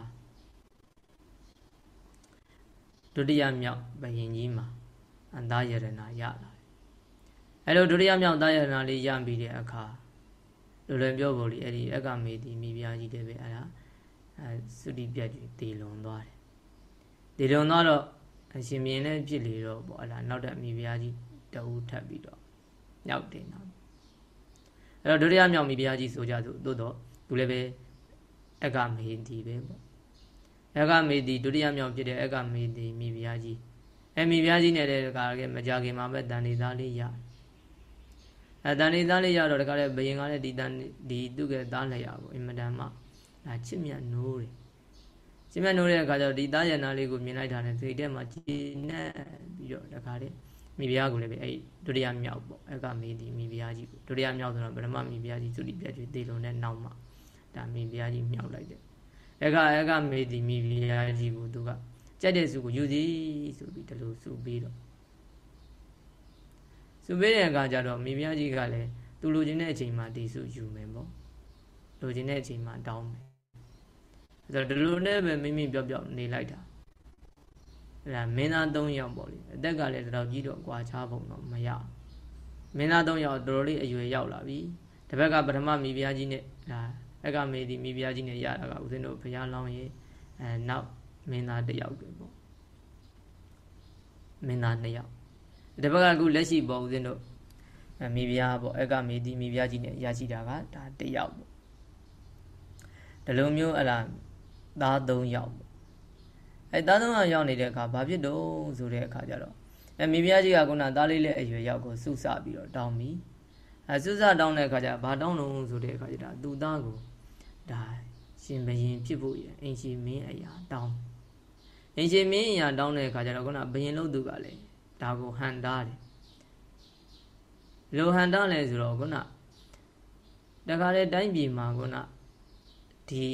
ဒုတိယမြောက်ဘယင်ကြီးမှာအန္တယရဏရလာတယ်အဲ့လိုဒုတိယမြောက်သာယရဏလေးရပြီးတဲ့အခါ လိုလည်းပြောဖို့လေအဲ့ဒီအကမေတီမိဖုရားကြီးတဲ့ပဲအဲ့ဒါအဲသုတိပြတ်ကြီးတည်လွန်သွားတယ်တည်လွန်သွားတော့အရှင်မြင်းနဲ့ဖြစ်လေတော့ပေါ့အဲ့ဒါနောက်တဲ့မိဖုရားကြီးတအူးထပ်ပြီးတော့မြောက်တင်တော့အဲ့တော့ဒုတိယမြောက်မိဖုရားကြီးဆိုကြဆိုသို့တော့သူလည်းပဲအကမေတီပဲပေါ့အကမေတီဒုတိယမြောက်ဖြစ်တဲ့အကမေတီမိဖုရားကြီးအဲမိဖုရားကြီးနဲ့လည်းကာကမကြခင်မှာပဲတန်နေသားလေးရတယ် အဲတန်နေသားလေးရတော့တခါလေဘယင်ကလည်းဒီတန်ဒီသူ့ကသားလက်ရကိုအင်မတန်မှအဲချစ်မြတ်နိုးတယ်ချစ်မြတ်နိုးတဲ့အခါကျတော့ဒီသားရနာလေးကိုမြင်လိုက်တာနဲ့စိတ်ထဲမှာကြည်နဲ့ပြီးတော့တခါလေမိဖုရားကိုလည်းပဲအဲ့ဒုတိယမြောက်ပေါ့အဲ့ကမေးဒီမိဖုရားကြီးကိုဒုတိယမြောက်ဆိုတော့ဗရမမိဖုရားကြီးသုတိပြတ်ကျွေးတေလုံးနဲ့နောက်မှဒါမိဖုရားကြီးမြောက်လိုက်တယ်အဲ့ကအဲ့ကမေးဒီမိဖုရားကြီးကိုသူကကြက်တဲ့စုကိုယူစီဆိုပြီးဒီလိုစုပြီးတော့ စုပေးတဲ့အခါကျတော့မိဖုရားကြီးကလည်းသူလိုချင်တဲ့အချိန်မှာဒီစုယူမယ်ပေါ့လိုချင်တဲ့အချိန်မှာတောင်းမယ်အဲ့တော့ဒီလိုနဲ့ပဲမိမိပြော့ပြော့နေလိုက်တာအဲ့ဒါမင်းသား၃ယောက်ပေါ့လေအသက်ကလည်းတော်ကြီးတော့ကွာချားပုံတော့မရမင်းသား၃ယောက်တော်တော်လေးအရွယ်ရောက်လာပြီတစ်ဘက်ကပထမမိဖုရားကြီးနဲ့ဒါအကမေဒီမိဖုရားကြီးနဲ့ရတာကဦးဇင်းတို့ဘုရားလောင်းရေအဲနောက်မင်းသားတစ်ယောက်ပဲပေါ့မင်းသားနှစ်ယောက် ဒီဘက်ကအခုလက်ရှိပေါ့ဦးဇင်းတို့မိဖုရားပေါ့အကမေဒီမိဖုရားကြီးနဲ့ရရှိတာကဒါတစ်ယောက်ပေါ့ဒီလိုမျိုးအလားသား၃ယောက်ပေါ့အဲသား၃ယောက်ရောက်နေတဲ့အခါဘာဖြစ်တော့ဆိုတဲ့အခါကျတော့အဲမိဖုရားကြီးကခုနသားလေးလည်းအရွယ်ရောက်ကိုစုစပြီးတော့တောင်းပြီအဲစုစတောင်းတဲ့အခါကျဘာတောင်းလို့ဆိုတဲ့အခါကျတော့သူ့သားကိုဒါရှင်ဘရင်ဖြစ်ဖို့ရအင်ရှင်မင်းအရာတောင်းအင်ရှင်မင်းအရာတောင်းတဲ့အခါကျတော့ခုနဘရင်လို့သူကလည်း ဒါကိုဟန်တားတယ်လိုဟန်တားလဲဆိုတော့ခုနတခါလေတိုင်းပြည်မှာခုနဒီ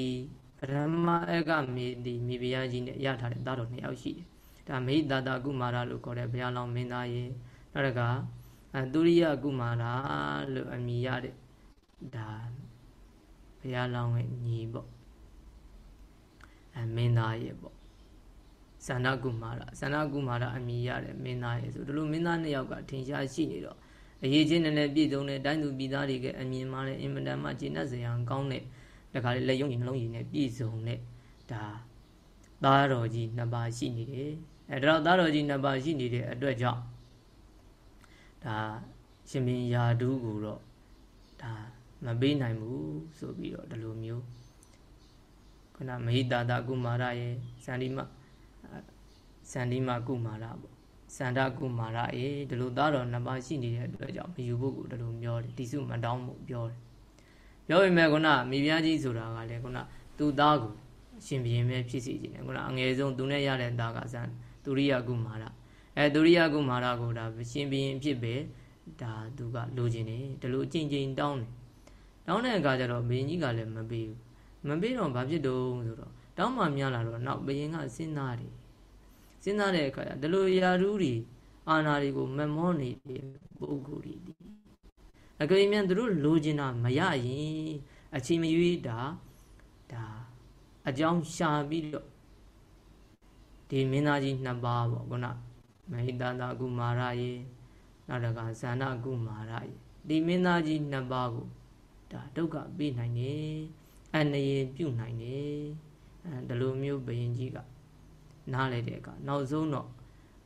ပရမအကမေဒီမိဖုရားကြီးနဲ့ရထားတဲ့သားတော်နှစ်ယောက်ရှိတယ်ဒါမိသာတာကုမာရလို့ခေါ်တဲ့ဘုရားလောင်းမင်းသားရေနောက်တကအဲသူရိယကုမာရလို့အမည်ရတဲ့ဒါဘုရားလောင်းရဲ့ညီပေါ့အဲမင်းသားရေပေါ့ သန္ဓကုမာရသန္ဓကုမာရအမည်ရတဲ့မင်းသားရေဆိုဒီလိုမင်းသားနှစ်ယောက်ကထင်ရှားရှိနေတော့အရေးချင်းနဲ့ပြည့်စုံတဲ့တိုင်းသူပြည်သားတွေကအမြင်မှလည်းအင်မတန်မှကျေနပ်စရာကောင်းတဲ့တခါလေလက်ယုံရင်နှလုံးရည်နဲ့ပြည့်စုံတဲ့ဒါသားတော်ကြီးနှစ်ပါးရှိနေတယ်အဲဒါတော့သားတော်ကြီးနှစ်ပါးရှိနေတဲ့အတွက်ကြောင့်ဒါရှင်ဘင်ယာဒူးကိုတော့ဒါမပေးနိုင်ဘူးဆိုပြီးတော့ဒီလိုမျိုးခုနမဟိတာတာကုမာရရဲ့ဇန္ဒီမ ဇန္ဒီမကုမာရပေါ့စန္ဒကုမာရအေဒီလိုသားတော်နှစ်ပါးရှိနေတဲ့အတွက်ကြောင့်မယူဖို့ကိုဒီလိုပြောတယ်တိစုမတောင်းဖို့ပြောတယ်ပြောပေမဲ့ခုနမိဖုရားကြီးဆိုတာကလည်းခုနသူ့သားကိုရှင်ဘရင်ပဲဖြစ်စီခြင်းတယ်ခုနအငယ်ဆုံးသူနဲ့ရတဲ့သားကဇန်သူရိယကုမာရအဲသူရိယကုမာရကိုဒါရှင်ဘရင်ဖြစ်ပဲဒါသူကလိုချင်တယ်ဒီလိုအကျင့်ချင်းတောင်းတယ်တောင်းတဲ့အခါကျတော့ဘရင်ကြီးကလည်းမပေးဘူးမပေးတော့ဘာဖြစ်တော့ဆိုတော့ တောင်းမှများလာတော့နောက်ဘရင်ကစဉ်းစားတယ်စဉ်းစားတဲ့အခါကျဒီလိုယာရူးတွေအာနာတွေကိုမမောနေတဲ့ပုဂ္ဂိုလ်တွေဒီအကြိမ်မြန်သူတို့လိုချင်တာမရရင်အချိန်မရွေးဒါဒါအကြောင်းရှာပြီးတော့ဒီမင်းသားကြီးနှစ်ပါးပေါ့ခုနမဟိတသာကုမာရရေနောက်တကဇာနာကုမာရရေဒီမင်းသားကြီးနှစ်ပါးကိုဒါဒုက္ခပေးနိုင်တယ်အန္တရာယ်ပြုနိုင်တယ်အဲ ဒီလိုမျိုးဘယင်ကြီးကနားလေတဲ့အခါနောက်ဆုံးတော့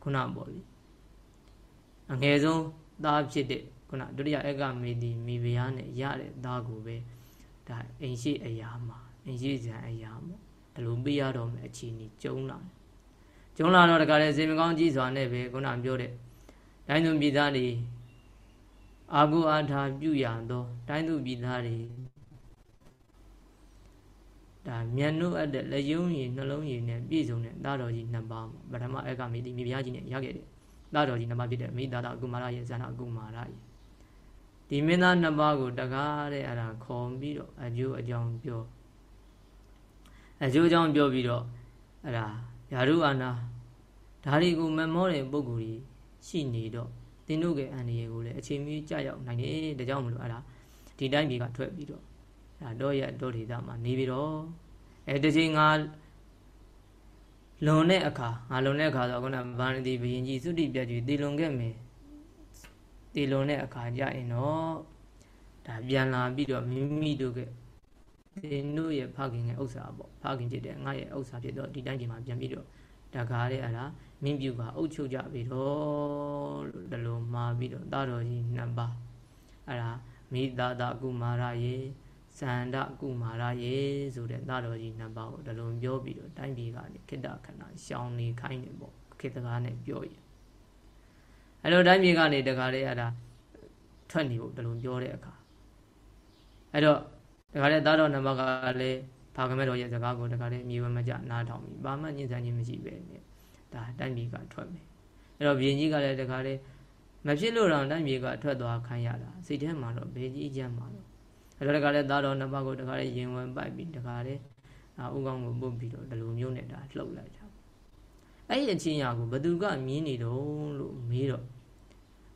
ခုနပေါ့လေအငယ်ဆုံးသားဖြစ်တဲ့ခုနဒုတိယအက္ကမေတီမိဖုရားနဲ့ရတဲ့သားကိုပဲဒါအိမ်ရှိအရာမှာအိမ်ရှိဇံအရာပေါ့ဒီလိုပေးရတော့မယ်အခြေအနေကျုံလာတယ်ကျုံလာတော့တခါလေစေမကောင်းကြီးစွာနဲ့ပဲခုနပြောတဲ့တိုင်းသူပြည်သားတွေအာဟုအာထာပြုရသောတိုင်းသူပြည်သားတွေ ဒါမြန်နှုတ်အပ်တဲ့လက်ယုံရည်နှလုံးရည်နဲ့ပြည့်စုံတဲ့သာတော်ကြီးနှစ်ပါးပေါ့ပထမအက္ခမေတိမိဖုရားကြီးနဲ့ရခဲ့တဲ့သာတော်ကြီးနှစ်ပါးဖြစ်တဲ့မိသားတာအကုမာရရဲ့ဇာနာအကုမာရရဲ့ဒီမင်းသားနှစ်ပါးကိုတကားတဲ့အဲ့ဒါခေါ်ပြီးတော့အကျိုးအကြောင်းပြောအကျိုးအကြောင်းပြောပြီးတော့အဲ့ဒါယာရုအာနာဒါတွေကိုမမောတဲ့ပုံကိုယ်ကြီးရှိနေတော့တင်းတို့ရဲ့အန္တရာယ်ကိုလည်းအချိန်မီကြာရောက်နိုင်တယ်ဒါကြောင့်မလို့အဲ့ဒါဒီတိုင်းပြည်ကထွက်ပြီးတော့ ဒါတော့ရတော့ဒေသမှာနေပြီးတော့အဲတချိန်ငါလွန်တဲ့အခါငါလွန်တဲ့အခါဆိုခုနဗန္တိဘယင်ကြီးသုတိပြတ်ကြီးတည်လွန်ခဲ့မယ်တည်လွန်တဲ့အခါကြရင်တော့ဒါပြန်လာပြီးတော့မိမိတို့ကတင်တို့ရဲ့ဖခင်ရဲ့ဥစ္စာပေါ့ဖခင်ဖြစ်တဲ့ငါရဲ့ဥစ္စာဖြစ်တော့ဒီတိုင်းချိန်မှာပြန်ပြီးတော့တကားတဲ့အဲ့ဒါမင်းပြုကအုပ်ချုပ်ကြပြီတော့လို့ဒီလိုမှာပြီးတော့တာတော်ကြီးနှစ်ပါးအဲ့ဒါမိသားတာကုမာရရေ ဇန္ဒကုမာရရေဆိုတဲ့တာတော်ကြီးနှစ်ပါးကိုဒီလိုပြောပြီးတော့တိုင်းပြည်ကနေခိတ္တခဏရှောင်းနေခိုင်းတယ်ပေါ့ခေတ္တကားနဲ့ပြောရင်အဲ့လိုတိုင်းပြည်ကနေတကားတဲ့အဲ့ဒါထွက်နေဖို့ဒီလိုပြောတဲ့အခါအဲ့တော့တကားတဲ့သားတော်နံပါတ်ကလည်းဘာကမဲ့တော်ရဲ့စကားကိုတကားတဲ့မြေဝမကြနားထောင်ပြီးဘာမှညှဉ်းဆန်ခြင်းမရှိပဲနဲ့ဒါတိုင်းပြည်ကထွက်မယ်အဲ့တော့ဘရင်ကြီးကလည်းတကားတဲ့မဖြစ်လို့တော့တိုင်းပြည်ကထွက်သွားခိုင်းရတာစိတ်ထဲမှာတော့ဘယ်ကြီးကြမ်းမှာတော့ အဲ့တော့တကားတဲ့သားတော်နံပါတ်ကိုတကားတဲ့ရင်ဝင်ပိုက်ပြီးတကားတဲ့အာဥကောင်းကိုပုတ်ပြီးတော့ဒီလိုမျိုးနဲ့ဒါလှုပ်လိုက်တာအဲ့ဒီအချင်းရာကိုဘသူကမြင်နေတော့လို့မေးတော့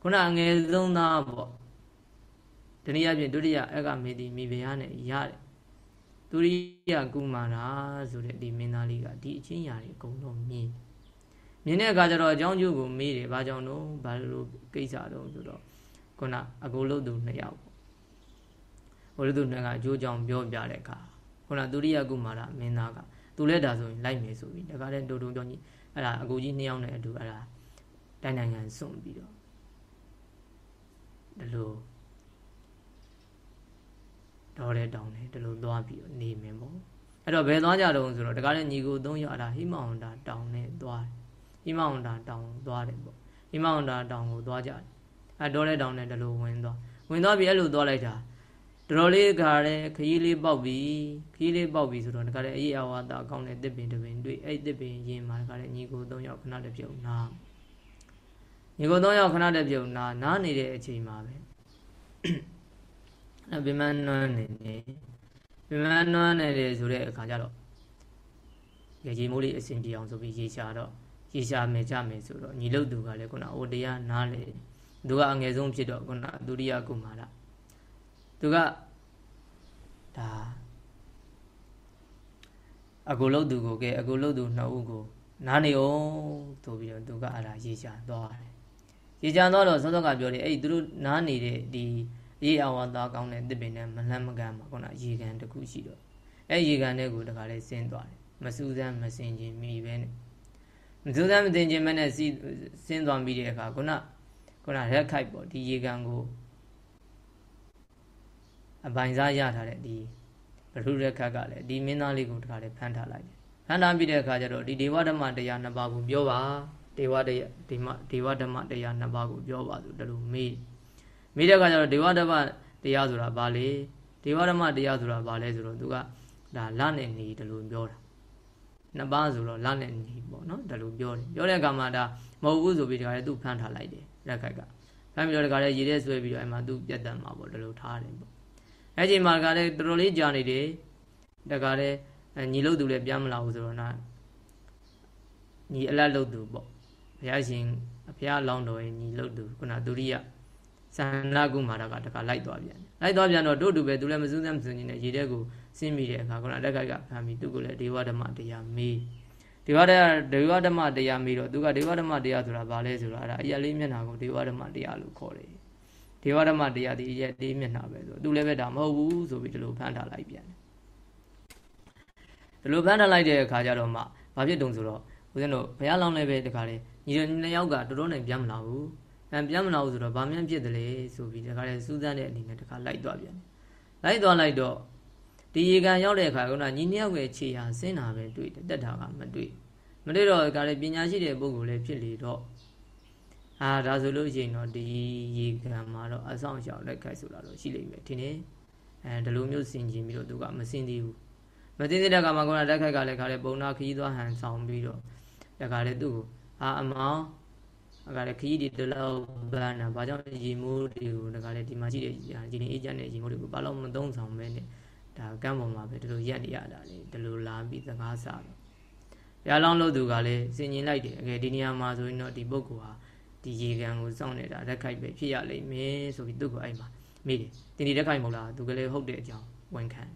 ခုနအငယ်ဆုံးသားပေါ့တနည်းအားဖြင့်ဒုတိယအက္ခမေတိမိဖုရားနဲ့ရတယ်သူရိယကုမာရာဆိုတဲ့ဒီမင်းသားလေးကဒီအချင်းရာတွေအကုန်လုံးမြင်မြင်တဲ့အခါကျတော့အကြောင်းကျိုးကိုမေးတယ်ဘာကြောင့်တော့ဘာလို့ကိစ္စတော့ဆိုတော့ခုနအကိုလို့သူနှစ်ယောက် ပေါ့ဟိုလို့သူနှစ်ကအကျိုးကြောင့်ပြောပြတဲ့အခါခုနသူရိယကုမာရာမင်းသားကသူလည်းဒါဆိုရင်လိုက်မယ်ဆိုပြီးတခါတည်းတူတူပြောကြီးအဲ့ဒါအကိုကြီးနှစ်ယောက်နဲ့အတူအဲ့ဒါတိုင်းနိုင်ငံစွန့်ပြီးတော့ဒီလိုတော်တဲ့တောင်းတယ်ဒီလိုသွားပြီးတော့နေမယ်ပေါ့အဲ့တော့ဘယ်သွားကြတော့ဆိုတော့တကားတဲ့ညီကိုသုံးရအဲ့ဒါဟိမဝန္တာတောင်းနဲ့သွားဟိမဝန္တာတောင်းသွားတယ်ပေါ့ဟိမဝန္တာတောင်းကိုသွားကြတယ်အဲ့တော်တဲ့တောင်းနဲ့ဒီလိုဝင်သွားဝင်သွားပြီးအဲ့လိုသွားလိုက်တာ တော်လေးခါတဲ့ခရီးလေးပေါက်ပြီခရီးလေးပေါက်ပြီဆိုတော့တခါတဲ့အေးအဝါဒအကောင်းတဲ့တစ်ပင်တစ်ပင်တွေ့အဲ့တစ်ပင်ရင်မှာတခါတဲ့ညီကို၃ယောက်ခဏတပြုံနာညီကို၃ယောက်ခဏတပြုံနာနားနေတဲ့အချိန်မှာပဲအဲ့ဗိမန်နွမ်းနေနေဗိမန်နွမ်းနေတယ်ဆိုတဲ့အခါကျတော့ရေကြီးမိုးလေးအစဉ်ပြေအောင်ဆိုပြီးရေရှာတော့ရေရှာမယ်ကြမယ်ဆိုတော့ညီလုတ်သူကလည်းခုနအိုတရားနားလေသူကအငယ်ဆုံးဖြစ်တော့ခုနဒုတိယကုမာရ သူကဒါအကူလုတ်သူကိုကဲအကူလုတ်သူနှစ်ဦးကိုနားနေအောင်ဆိုပြီးတော့သူကအဲ့ဒါရေချသွားတယ်ရေချသွားတော့စောစောကပြောတယ်အဲ့ဒီသူတို့နားနေတဲ့ဒီရေအဝါသားကောင်းတဲ့တစ်ပင်နဲ့မလန့်မကန့်မှာခုနရေကန်တစ်ခုရှိတော့အဲ့ရေကန်တဲ့ကိုတခါလေးဆင်းသွားတယ်မစူးစမ်းမစင်ခြင်းမိပဲနဲ့မစူးစမ်းမစင်ခြင်းမနဲ့စီးဆင်းသွားပြီးတဲ့အခါခုနခုနရက်ခိုက်ပေါ့ဒီရေကန်ကို အပိုင်စားရထားတဲ့ဒီဘရုရက်ခတ်ကလည်းဒီမင်းသားလေးကိုတခါလေးဖမ်းထားလိုက်တယ်ဖမ်းထားပြီးတဲ့အခါကျတော့ဒီဒေဝဓမ္မတရားနှစ်ပါးကိုပြောပါဒေဝတရားဒီမဒေဝဓမ္မတရားနှစ်ပါးကိုပြောပါဆိုတလို့မေးမေးတဲ့အခါကျတော့ဒေဝဓမ္မတရားဆိုတာဘာလဲဒေဝဓမ္မတရားဆိုတာဘာလဲဆိုတော့သူကဒါလနဲ့နေတလို့ပြောတာနှစ်ပါးဆိုတော့လနဲ့နေပေါ့နော်ဒါလို့ပြောတယ်ပြောတဲ့အခါမှာဒါမဟုတ်ဘူးဆိုပြီးတခါလေးသူ့ဖမ်းထားလိုက်တယ်ရက်ခတ်ကဖမ်းပြီးတော့တခါလေးရေထဲဆွဲပြီးတော့အဲ့မှာသူ့ပြတ်တတ်မှာပေါ့ဒါလို့ထားတယ်ပေါ့ အဲ့ချိန်မှာကလည်းတော်တော်လေးကြာနေတယ်တခါလေညီလို့သူလည်းပြန်မလာဘူးဆိုတော့နာညီအလတ်လို့သူပေါ့ဘုရားရှင်ဘုရားလောင်းတော်ရဲ့ညီလို့သူခုနဒုရိယဇန္နာကုမာရကတခါလိုက်သွားပြန်လိုက်သွားပြန်တော့တို့တူပဲသူလည်းမစူးစမ်းမစူးညင်းနဲ့ရေတဲ့ကိုဆင်းမိတဲ့အခါကလည်းအတက်ခိုက်ကဖမ်းပြီးသူကလည်းဒေဝဓမ္မတရားမေးဒေဝဓမ္မဒေဝဓမ္မတရားမေးတော့သူကဒေဝဓမ္မတရားဆိုတာဘာလဲဆိုတော့အဲ့ဒါအရက်လေးမျက်နှာကိုဒေဝဓမ္မတရားလို့ခေါ်တယ် ဒေဝဓမ္မတရားဒီအရက်လေးမျက်နှာပဲဆိုသူလည်းပဲဒါမဟုတ်ဘူးဆိုပြီးဒီလိုဖမ်းထားလိုက်ပြန်တယ်ဒီလိုဖမ်းထားလိုက်တဲ့အခါကျတော့မှဘာဖြစ်တုံဆိုတော့ဦးဇင်းတို့ဘုရားလောင်းလည်းပဲတခါလေညီတို့နှစ်ယောက်ကတော်တော်နဲ့ပြန်မလာဘူးအဲပြန်မလာဘူးဆိုတော့ဗာမြန်ဖြစ်တယ်လေဆိုပြီးတခါလေစူးစမ်းတဲ့အနေနဲ့တခါလိုက်သွားပြန်တယ်လိုက်သွားလိုက်တော့ဒီရေကန်ရောက်တဲ့အခါကညီနှစ်ယောက်ရဲ့ခြေဟာဆင်းတာပဲတွေ့တယ်တက်တာကမတွေ့မတွေ့တော့ကလည်းပညာရှိတဲ့ပုဂ္ဂိုလ်လည်းဖြစ်လေတော့ အာဒါဆိုလို့ရှိရင်တော့ဒီရေကန်မှာတော့အဆောင်ရှောက်လက်ခိုက်ဆိုတာတော့ရှိလိမ့်မယ်ထင်တယ်အဲဒီလိုမျိုးဆင်ကျင်ပြီးတော့သူကမဆင်သေးဘူးမသိသေးတဲ့ကမှာကောလက်ခိုက်ကလည်းခါလေပုံနာခီးသွားဟန်ဆောင်ပြီးတော့တခါလေသူ့ကိုအာအမောင်အခါလေခီးဒီတလောက်ဘန်းတာဘာကြောင့်ရေမိုးတွေကိုတခါလေဒီမှာရှိတဲ့ဒီနေအေးချမ်းတဲ့ရေမိုးတွေကိုဘာလို့မသုံးဆောင်မဲနဲ့ဒါကမ်းပေါ်မှာပဲဒီလိုရက်နေရတာလေဒီလိုလာပြီးစကားစားတော့ဘုရားလောင်းလို့သူကလည်းစင်ញင်လိုက်တယ်အကယ်ဒီနေရာမှာဆိုရင်တော့ဒီပုဂ္ဂိုလ်ဟာ ဒီရေကန်ကိုစောင့်နေတာရက်ခိုက်ပဲဖြစ်ရလိမ့်မယ်ဆိုပြီးသူ့ကိုအဲ့မှာမိတယ်တင်ဒီရက်ခိုက်မဟုတ်လားသူကလေးဟုတ်တဲ့အကြောင်းဝန်ခံတယ်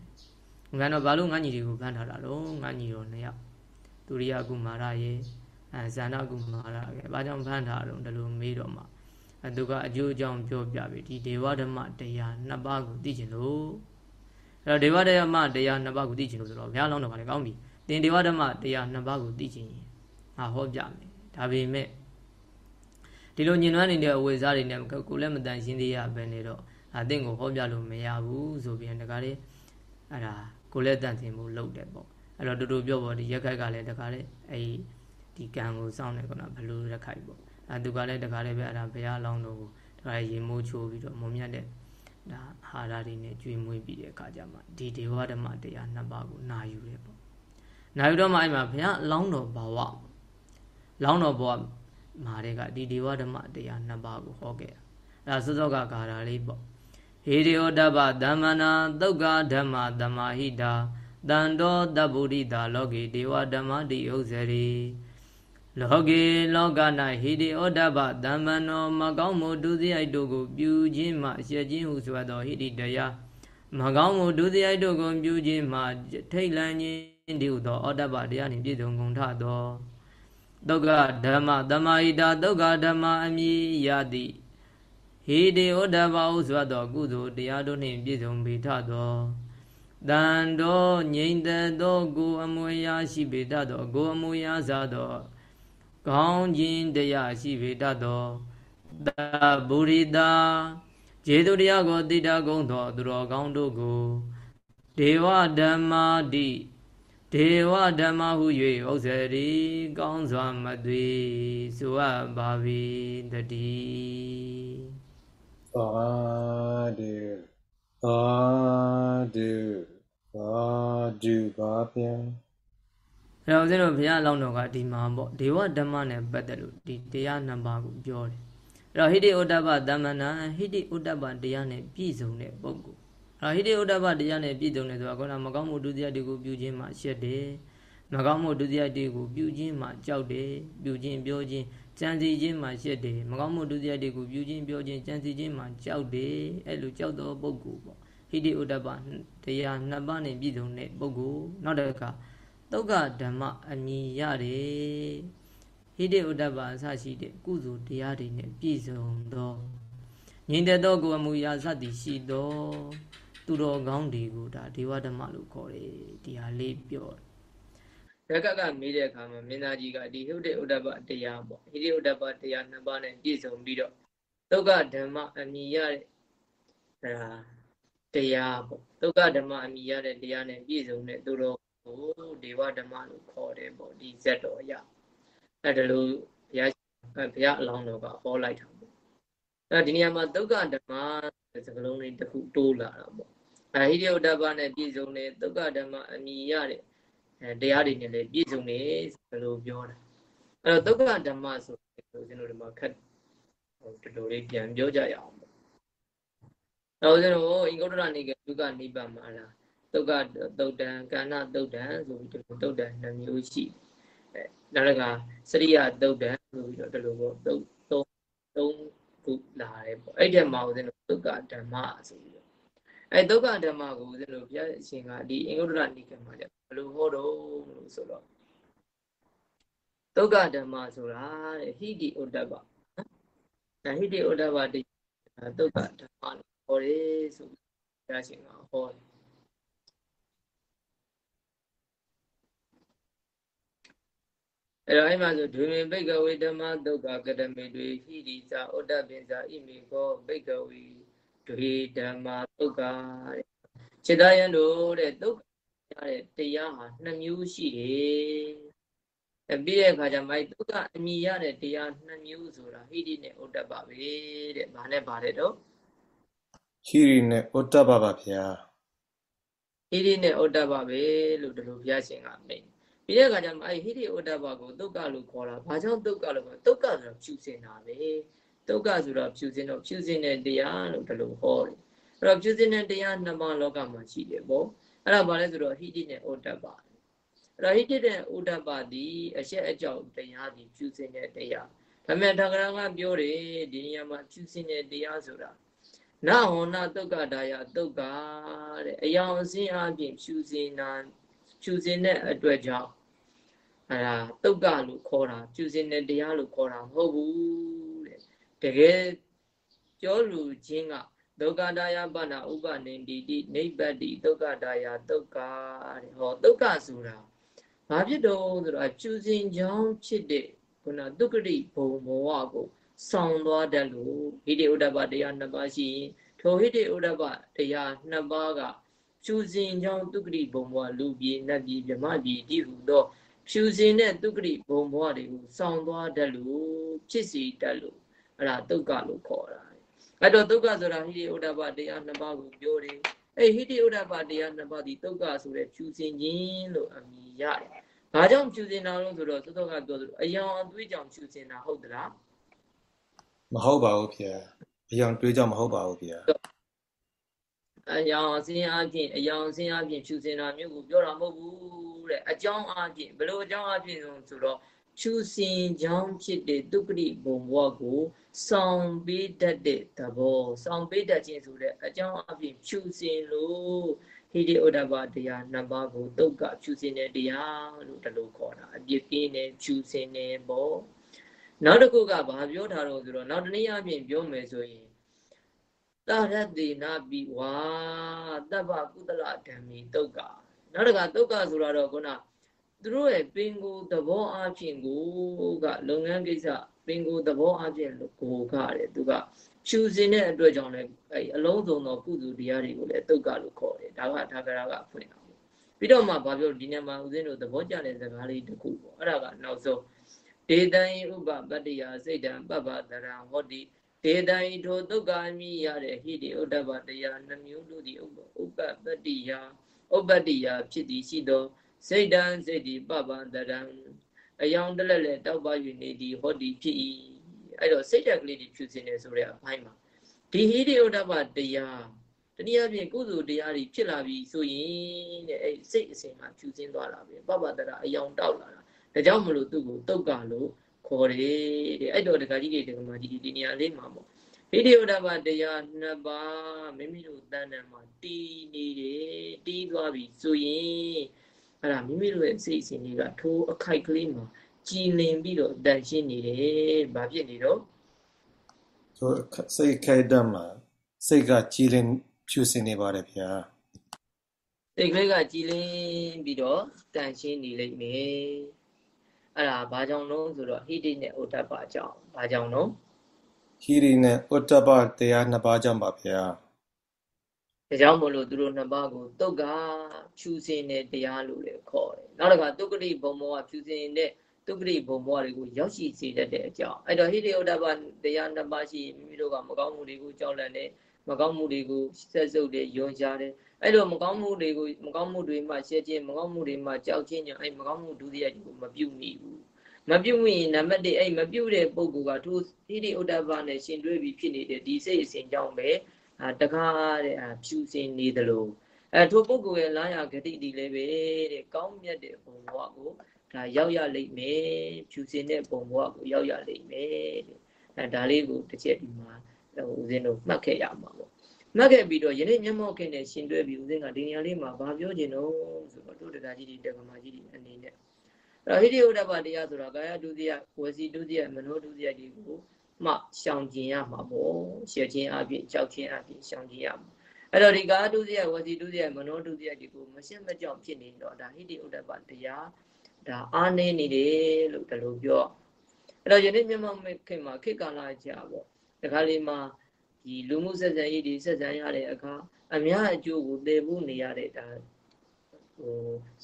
ဝန်ခံတော့ဘာလို့ငါညီတွေကိုဖမ်းထားတာတော့ငါညီတော်နှစ်ယောက်သူရိယကုမာရရဲ့အဲဇာနာကုမာရကဘာကြောင့်ဖမ်းထားတော့ဒီလိုမေးတော့မှအဲသူကအကျိုးအကြောင်းပြောပြပြီဒီဒေဝဓမ္မတရားနှစ်ပါးကိုသိကျင်လို့အဲ့တော့ဒေဝဓမ္မတရားနှစ်ပါးကိုသိကျင်လို့ဆိုတော့ဘုရားလောင်းတော်ကလည်းကောင်းပြီသင်ဒေဝဓမ္မတရားနှစ်ပါးကိုသိကျင်ရင်ငါဟောပြမယ်ဒါပေမဲ့ ဒီလိုညင်နွမ်းနေတဲ့အဝိဇ္ဇာတွေနဲ့ကိုလည်းမတန်ရှင်းသေးရပဲနေတော့အသင်ကိုဟောပြလို့မရဘူးဆိုပြီးတခါလေးအဲ့ဒါကိုလည်းတန်တင်မှုလုပ်တယ်ပေါ့အဲ့တော့တူတူပြောပေါ့ဒီရက်ခိုက်ကလည်းတခါလေးအဲ့ဒီကံကိုစောင့်နေကောဘလူရက်ခိုက်ပေါ့အဲသူကလည်းတခါလေးပဲအဲ့ဒါဘုရားလောင်းတော်ကိုတခါလေးရေမိုးချိုးပြီးတော့မုံမြတ်တဲ့ဒါဟာရတွေနဲ့ကျွေးမွေးပြီးတဲ့အခါကျမှဒီဒေဝဓမ္မတရားနှစ်ပါးကိုနာယူတယ်ပေါ့နာယူတော့မှအဲ့မှာဘုရားလောင်းတော်ဘာဝလောင်းတော်ဘဝ မှာတဲ့ကဒီဒေဝဓမ္မတရားနှစ်ပါးကိုဟောခဲ့တာအဲဒါစောစောကဂါရာလေးပေါ့ဟေရိယောတပ္ပဓမ္မနာသုတ်ကဓမ္မသမာဟိတာတန်တောတဗ္ဗုဒိတာလောကေဒေဝဓမ္မတိဥစ္စေရိလောကေလောက၌ဟိတိဩဒဘတမ္မနောမကောင်းမှုဒုစရိုက်တို့ကိုပြုခြင်းမှအရှက်ခြင်းဟုဆိုသောဟိတိတရားမကောင်းမှုဒုစရိုက်တို့ကိုပြုခြင်းမှထိတ်လန့်ခြင်းဒီဟုသောဩဒဘတရားနှင့်ပြည့်စုံကုန်ထသော တုတ်ကဓမ္မသမာဟိတာတုတ်ကဓမ္မအမိယတိဟိတိဩဒဘဟုဆိုသောကုသိုလ်တရားတို့နှင့်ပြည့်စုံပေထသောတန်တော်ငြိမ့်သက်သောကိုအမွေရာရှိပေတတ်သောကိုအမွေရာစားသောကောင်းခြင်းတရားရှိပေတတ်သောသဗုရိတာခြေသူတရားကိုတိတာကုံသောသူတော်ကောင်းတို့ကိုဒေဝဓမ္မာတိ ဒေဝဓမ္မဟု၍ဥစ္စေရီကောင်းစွာမသွေဆိုအပ်ပါ၏တည်းသာဓုသာဓုသာဓုပါဗျာအဲ့တော့ဦးဇင်းတို့ဘုရားအလောင်းတော်ကဒီမှာပေါ့ဒေဝဓမ္မနဲ့ပတ်သက်လို့ဒီတရားနံပါတ်ကိုပြောတယ်အဲ့တော့ဟိတိဥဒ္ဒပတမနာဟိတိဥဒ္ဒပတရားနဲ့ပြည့်စုံတဲ့ပုဂ္ဂိုလ်အဲ့ တော့ဟိတိဥဒ္ဒပတရားနဲ့ပြည့်စုံတယ်ဆိုတာကောမကောင်းမှုဒုတိယတွေကိုပြုခြင်းမှရှက်တယ်မကောင်းမှုဒုတိယတွေကိုပြုခြင်းမှကြောက်တယ်ပြုခြင်းပြောခြင်းကြံစီခြင်းမှရှက်တယ်မကောင်းမှုဒုတိယတွေကိုပြုခြင်းပြောခြင်းကြံစီခြင်းမှကြောက်တယ်အဲ့လိုကြောက်သောပုဂ္ဂိုလ်ပေါ့ဟိတိဥဒ္ဒပတရားနှစ်ပါးနဲ့ပြည့်စုံတဲ့ပုဂ္ဂိုလ်နောက်တစ်ခါသုတ်ကဓမ္မအမည်ရတယ်ဟိတေဥဒ္ဒဘာအစရှိတဲ့ကုသိုလ်တရားတွေနဲ့ပြည့်စုံသောငြိမ်သက်သောကိုယ်အမူအရာစသည်ရှိသော သူတော်ကောင်းတွေကိုဒါဒေဝဓမ္မလို့ခေါ်တယ်ဒီဟာလေးပြောတယ်ရကကမေးတဲ့အခါမှာမင်းသားကြီးကဒီဟိတေဥဒ္ဒဘာတရားပေါ့ဟိတေဥဒ္ဒဘာတရားနှစ်ပါးနဲ့ပြည့်စုံပြီးတော့သုတ်ကဓမ္မအမည်ရတဲ့အဲတရားပေါ့သုတ်ကဓမ္မအမည်ရတဲ့တရားနဲ့ပြည့်စုံတဲ့သူတော်ကိုဒေဝဓမ္မလို့ခေါ်တယ်ပေါ့ဒီဇက်တော်ရအဲဒါလို့ဘုရားဘုရားအလောင်းတော်ကဟောလိုက်တာပေါ့အဲဒီနေရာမှာဒုက္ခဓမ္မစကလုံးလေးတစ်ခုတိုးလာတာပေါ့ အဲဟိရိယဓမ္မနဲ့ပြည့်စုံတဲ့ဒုက္ခဓမ္မအမိရတဲ့အဲတရားတွေနဲ့လည်းပြည့်စုံတယ်ဘယ်လိုပြောတာအဲ့တော့ဒုက္ခဓမ္မဆိုလို့ကျွန်တော်ဒီမှာခက်ဟိုဒီလိုလေးပြန်ပြောကြရအောင်ပေါ့တော့ကျွန်တော်အင်္ဂုတ္တရနေကဒုက္ခနိဗ္ဗာန်မှာလားသုတ်ကသုတ်တံကာဏသုတ်တံဆိုပြီးဒီလိုသုတ်တံနှမျိုးရှိအဲနောက်တစ်ခါစရိယသုတ်တံဆိုပြီးတော့ဒီလိုပေါ့သုတ်သုံးသုံးခုလာတယ်ပေါ့အဲ့ဒီမှာဦးဇင်းတို့ဒုက္ခဓမ္မဆိုပြီးတော့ အဲ့ဒုက္ခဓမ္မကိုဦးဇင်းတို့ဘုရားအရှင်ကဒီအင်္ဂုတ္တရနိကေမှာကြဘယ်လိုဟောတော့လို့ဆိုတော့ဒုက္ခဓမ္မဆိုတာတဲ့ဟိတိဥဒ္ဒပနော်ဟိတိဥဒ္ဒပတရားဒုက္ခဓမ္မလို့ဟောတယ်ဆိုပြီးဘုရားရှင်ကဟောတယ်အဲ့တော့အဲ့မှာဆိုဒွေမေဘိကဝေဓမ္မဒုက္ခကတမေတွေဟိရိသာဩတ္တပင်စာဣမိကောဘိကဝေ ဒွေဓမ္မဒုက္ခတဲ့ခြေသားရန်တို့တဲ့ဒုက္ခရတဲ့တရားဟာနှစ်မျိုးရှိတယ်အပြည့်ရဲ့ခါကျမိုက်ဒုက္ခအမိရတဲ့တရားနှစ်မျိုးဆိုတာဟိရိနဲ့ဩတ္တပပဲတဲ့ဘာနဲ့ပါတယ်တော့ဟိရိနဲ့ဩတ္တပပါဗျာဟိရိနဲ့ဩတ္တပပဲလို့ဒီလိုဘုရားရှင်ကမိန့်ပြီးတဲ့အခါကျမှအဲ့ဟိရိဩတ္တပကိုဒုက္ခလို့ခေါ်တာဘာကြောင့်ဒုက္ခလို့ခေါ်ဒုက္ခဆိုတာဖြူစင်တာပဲ ဒုက္ခဆိုတာဖြူစင်တော့ဖြူစင်တဲ့တရားလို့ဒီလိုဟောတယ်အဲ့တော့ဖြူစင်တဲ့တရားနှစ်ပါးလောကမှာရှိတယ်ပေါ့အဲ့ဒါဘာလဲဆိုတော့ဟိတိနဲ့ဩတ္တပအဲ့တော့ဟိတိနဲ့ဩတ္တပဒီအရှက်အကြောက်တရားဒီဖြူစင်တဲ့တရားဒါပေမဲ့ထာဂရကပြောတယ်ဒီနေရာမှာဖြူစင်တဲ့တရားဆိုတာနဟောနာဒုက္ခဒါယဒုက္ခတဲ့အယောင်အစင်းအပြင်ဖြူစင်တာဖြူစင်တဲ့အတွက်ကြောင့်အဲဒါဒုက္ခလို့ခေါ်တာဖြူစင်တဲ့တရားလို့ခေါ်တာမဟုတ်ဘူး တဲ့တကယ်ပြောလူချင်းကဒုက္ခဒါယပနာဥပနိန္တိတိနိဗ္ဗတိဒုက္ခဒါယဒုက္ခတဲ့ဟောဒုက္ခဆိုတာဘာဖြစ်တော့ဆိုတော့ဖြူစင်ကြောင်းဖြစ်တဲ့ခုနဒုက္ခတိဘုံဘဝကိုဆောင်သွားတတ်လို့ဟိတိဥဒ္ဒပတရားနှစ်ပါးရှိရင်ထိုဟိတိဥဒ္ဒပတရားနှစ်ပါးကဖြူစင်ကြောင်းဒုက္ခတိဘုံဘဝလူပြည်နတ်ပြည်မြမပြည်တည်ဟူသောဖြူစင်တဲ့ဒုက္ခတိဘုံဘဝတွေကိုဆောင်သွားတတ်လို့ဖြစ်စီတတ်လို့ အဲ့ဒါဒုက္ခလို့ခေါ်တာအဲ့တော့ဒုက္ခဆိုတာဟိတိဥဒ္ဒပတရားနှစ်ပါးကိုပြောတယ်အဲ့ဟိတိဥဒ္ဒပတရားနှစ်ပါးဒီဒုက္ခဆိုတဲ့ဖြူစင်ခြင်းလို့အမည်ရတယ်ဘာကြောင့်ဖြူစင်တာလို့ဆိုတော့သောသောကပြောသလိုအယောင်အသွေးကြောင့်ဖြူစင်တာဟုတ်သလားမဟုတ်ပါဘူးဗျာအယောင်တွေးကြမဟုတ်ပါဘူးဗျာအယောင်အစင်းအပြင်အယောင်အစင်းအပြင်ဖြူစင်တာမျိုးကိုပြောတာမဟုတ်ဘူးတဲ့အကြောင်းအပြင်ဘယ်လိုအကြောင်းအပြင်ဆိုတော့ ဖြူစင်ကြောင်းဖြစ်တဲ့ဒုက္ခတိဘုံဘဝကိုဆောင်ပေးတတ်တဲ့သဘောဆောင်ပေးတတ်ခြင်းဆိုတဲ့အကြောင်းအပြင်ဖြူစင်လို့ဟိတိဩဒ္ဒဘတရားနှစ်ပါးကိုတုတ်ကဖြူစင်တဲ့တရားလို့ဒီလိုခေါ်တာအပြစ်ကင်းတဲ့ဖြူစင်တဲ့ပေါ့နောက်တစ်ခုကဘာပြောထားတော့ဆိုတော့နောက်တနည်းအားဖြင့်ပြောမယ်ဆိုရင်တရတ္တိနာပိဝါတပ္ပကုသလဓမ္မိတုတ်ကနောက်တစ်ခါတုတ်ကဆိုတာတော့ခုန သူတို့ရဲ့ပင်ကိုသဘောအချင်းကိုကလုပ်ငန်းကိစ္စပင်ကိုသဘောအချင်းကိုကတဲ့သူကဖြူစင်တဲ့အတွက်ကြောင့်လည်းအဲအလုံးစုံသောကုသိုလ်တရားတွေကိုလည်းတုတ်ကလို့ခေါ်တယ်ဒါကထာဂရကဖွင့်တာပေါ့ပြီးတော့မှဘာပြောဒီနေ့မှာဦးဇင်းတို့သဘောကျတဲ့စကားလေးတစ်ခုပေါ့အဲ့ဒါကနောက်ဆုံးဒေတံဥပပတ္တိယစိတ်တံပပ္ပတရံဟောတိဒေတံထိုဒုက္ခမိရတဲ့ဟိတိဥဒ္ဒဘတရားနှမျိုးတို့သည်ဥပဥပပတ္တိယဥပတ္တိယဖြစ်သည်ရှိသော စိတ်တံစိတ်တိပပ္ပတရံအယောင်တလက်လက်တောက်ပါ၍နေသည်ဟောတိဖြစ်၏အဲ့တော့စိတ်တက်ကလေးတွေဖြူစင်နေဆိုတဲ့အပိုင်းမှာဒီဟိတိဥဒ္ဒဘတရားတနည်းအားဖြင့်ကုသိုလ်တရားတွေဖြစ်လာပြီဆိုရင်တဲ့အဲ့စိတ်အစဉ်မှာဖြူစင်သွားတာပဲပပ္ပတရအယောင်တောက်လာတာဒါကြောင့်မလို့သူ့ကိုတုတ်ကလို့ခေါ်တယ်တဲ့အဲ့တော့ဒကာကြီးတွေဒကာမကြီးတွေဒီနေရာလေးမှာပေါ့ဟိတိယဒဘတရားနှစ်ပါးမိမိတို့တဏ္ဍာမှာတီးနေတယ်တီးသွားပြီဆိုရင် အဲ့ဒါမိမိတို့ရဲ့စိတ်အစဉ်တွေကထိုးအခိုက်ကလေးမှာကြည်လင်ပြီးတော့တန်ရှင်းနေတယ်ဘာဖြစ်နေတော့ဆိုစိတ်ခိုက်တတ်မှာစိတ်ကကြည်လင်ဖြူစင်နေပါတယ်ဗျာစိတ်ကလေးကကြည်လင်ပြီးတော့တန်ရှင်းနေလိမ့်မယ်အဲ့ဒါဘာကြောင့်လို့ဆိုတော့ဟိတိနဲ့ဩတ္တပအကြောင်းဘာကြောင့်လို့ဟိရိနဲ့ဩတ္တပတရားနှစ်ပါးကြောင့်ပါဗျာ ဒါကြောင့်မို့လို့သူတို့နှစ်ပါးကိုတုတ်ကဖြူစင်တဲ့တရားလို့လည်းခေါ်တယ်နောက်တစ်ခါတုတ်ကတိဘုံဘောကဖြူစင်တဲ့တုတ်ကတိဘုံဘောတွေကိုရောက်ရှိစေတတ်တဲ့အကြောင်းအဲ့တော့ဟိတိယုဒ္ဓဘတရားနှစ်ပါးရှိမိမိတို့ကမကောင်းမှုတွေကိုကြောက်လန့်တယ်မကောင်းမှုတွေကိုဆက်စုပ်တယ်ယွန်ရှားတယ်အဲ့လိုမကောင်းမှုတွေကိုမကောင်းမှုတွေမှရှက်ခြင်းမကောင်းမှုတွေမှကြောက်ခြင်းကြောင့်အဲ့မကောင်းမှုဒုတိယတွေကိုမပြုတ်မိဘူးမပြုတ်မိရင်နံပါတ်1အဲ့မပြုတ်တဲ့ပုံကသူဟိတိယုဒ္ဓဘနဲ့ရှင်တွဲပြီးဖြစ်နေတဲ့ဒီစိတ်အစဉ်ကြောင့်ပဲ အာတကားတဲ့အာဖြူစင်နေသလိုအဲထိုပုဂ္ဂိုလ်ရဲ့လာရဂတိဒီလည်းပဲတဲ့ကောင်းမြတ်တဲ့ဘုံဘဝကိုဒါရောက်ရလိမ့်မယ်ဖြူစင်တဲ့ဘုံဘဝကိုရောက်ရလိမ့်မယ်တဲ့အဲဒါလေးကိုတစ်ချက်ဒီမှာဟိုဦးဇင်းတို့မှတ်ခဲ့ရမှာပေါ့မှတ်ခဲ့ပြီးတော့ယနေ့မျက်မှောက်ခင်နဲ့ရှင်တွဲပြီးဦးဇင်းကဒီနေရာလေးမှာဘာပြောချင်တော့ဆိုတော့တို့တရားကြီးတွေတက္ကမကြီးတွေအနေနဲ့အဲ့တော့ဟိရိယုဒ္ဓပတရားဆိုတာကာယဒုတိယဝစီဒုတိယမနောဒုတိယတွေကို မှရှောင်ကျင်ရမှာပေါ့ရှေ့ချင်းအပြင်ကြောက်ချင်းအပြင်ရှောင်ကျင်ရမှာအဲ့တော့ဒီကာယဒုတိယဝစီဒုတိယမနောဒုတိယတွေကိုမရှင်းမကြောက်ဖြစ်နေတော့ဒါဟိရိယုဒ္ဓပတရားဒါအားနေနေတယ်လို့ဒါလိုပြောအဲ့တော့ယနေ့မျက်မှောက်ခင်မှာခေတ်ကာလကြာပေါ့ဒီခါလေးမှာဒီလူမှုဆက်ဆံရေးဒီဆက်ဆံရတဲ့အခါအများအကျိုးကိုတည်ဖို့နေရတဲ့ဒါဟို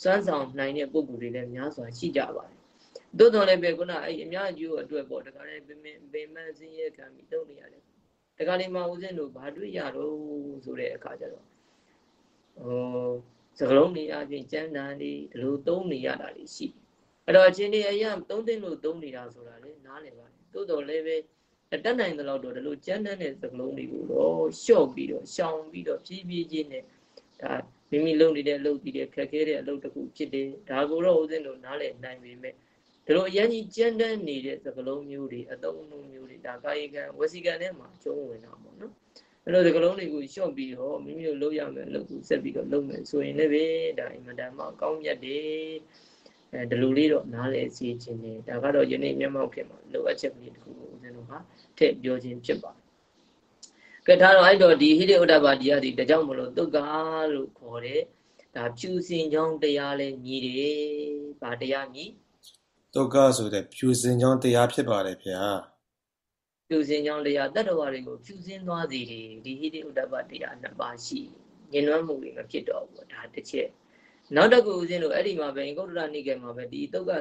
စွမ်းဆောင်နိုင်တဲ့ပုံကူတွေလည်းများစွာရှိကြပါတယ်။ သို့တော်လည်းပဲခုနအဲ့အများအကျိုးအတွက်ပေါ့တခါလေပင်ပင်မစင်းရဲခံပြီးတုံးနေရတယ်။တခါလေမှဦးဇင်းတို့ဘာတွေ့ရတော့ဆိုတဲ့အခါကျတော့ဟိုစကလုံးတွေအပြင်ကျမ်းတန်တွေဒီလိုသုံးနေရတာတွေရှိ။အဲ့တော့အချင်းတွေအရင်သုံးသိလို့သုံးနေတာဆိုတာလေနားလည်ပါတယ်။သို့တော်လည်းပဲတက်နိုင်တဲ့လောက်တော့ဒီလိုကြမ်းတမ်းတဲ့စကလုံးတွေကိုတော့လျှော့ပြီးတော့ရှောင်ပြီးတော့ဖြည်းဖြည်းချင်းနဲ့ဒါမိမိလုပ်နေတဲ့အလုပ်တွေခက်ခဲတဲ့အလုပ်တစ်ခုဖြစ်တယ်ဒါကိုတော့ဦးဇင်းတို့နားလည်နိုင်ပေမဲ့ ဒီလိုအရင်ကြီးကြမ်းတမ်းနေတဲ့စကလုံးမျိုးတွေအသုံးအနှုန်းမျိုးတွေဒါကာယကံဝစီကံထဲမှာကျုံးဝင်တာပေါ့နော်အဲ့လိုစကလုံးတွေကိုလျှော့ပြီးတော့မိမိတို့လုပ်ရမယ်အလုပ်ကိုဆက်ပြီးတော့လုပ်မယ်ဆိုရင်လည်းပဲဒါအင်မတန်မှကောင်းမြတ်တယ်အဲဒီလိုလေးတော့နားလည်စီခြင်းတယ်ဒါကတော့ယနေ့မျက်မှောက်ခင်မှာလိုအပ်ချက်ကလေးတစ်ခုကိုဦးဇင်းတို့ကထည့်ပြောခြင်းဖြစ်ပါတယ်ကဲဒါတော့အဲ့တော့ဒီဟိရိဥဒ္ဒဘာတရားဒီတကြောင်မလို့တုတ်ကားလို့ခေါ်တဲ့ဒါဖြူစင်ကြောင်းတရားလဲမြည်တယ်ဗာတရားမြည် ဒုက္ခဆိုတဲ့ဖြူစင်ကြောင်းတရားဖြစ်ပါတယ်ဗျာဖြူစင်ကြောင်းတရားတတ္တဝါတွေကိုဖြူစင်သွားစေတယ်ဒီဟိရိဥဒ္ဒဘာတရားနှစ်ပါးရှိညင်နွမ်းမှုတွေမဖြစ်တော့ဘူးဒါတစ်ချက်နောက်တစ်ခုဦးဇင်းတို့အဲ့ဒီမှာပဲအင်္ဂုတ္တရနိကေမှာပဲဒီတုတ်က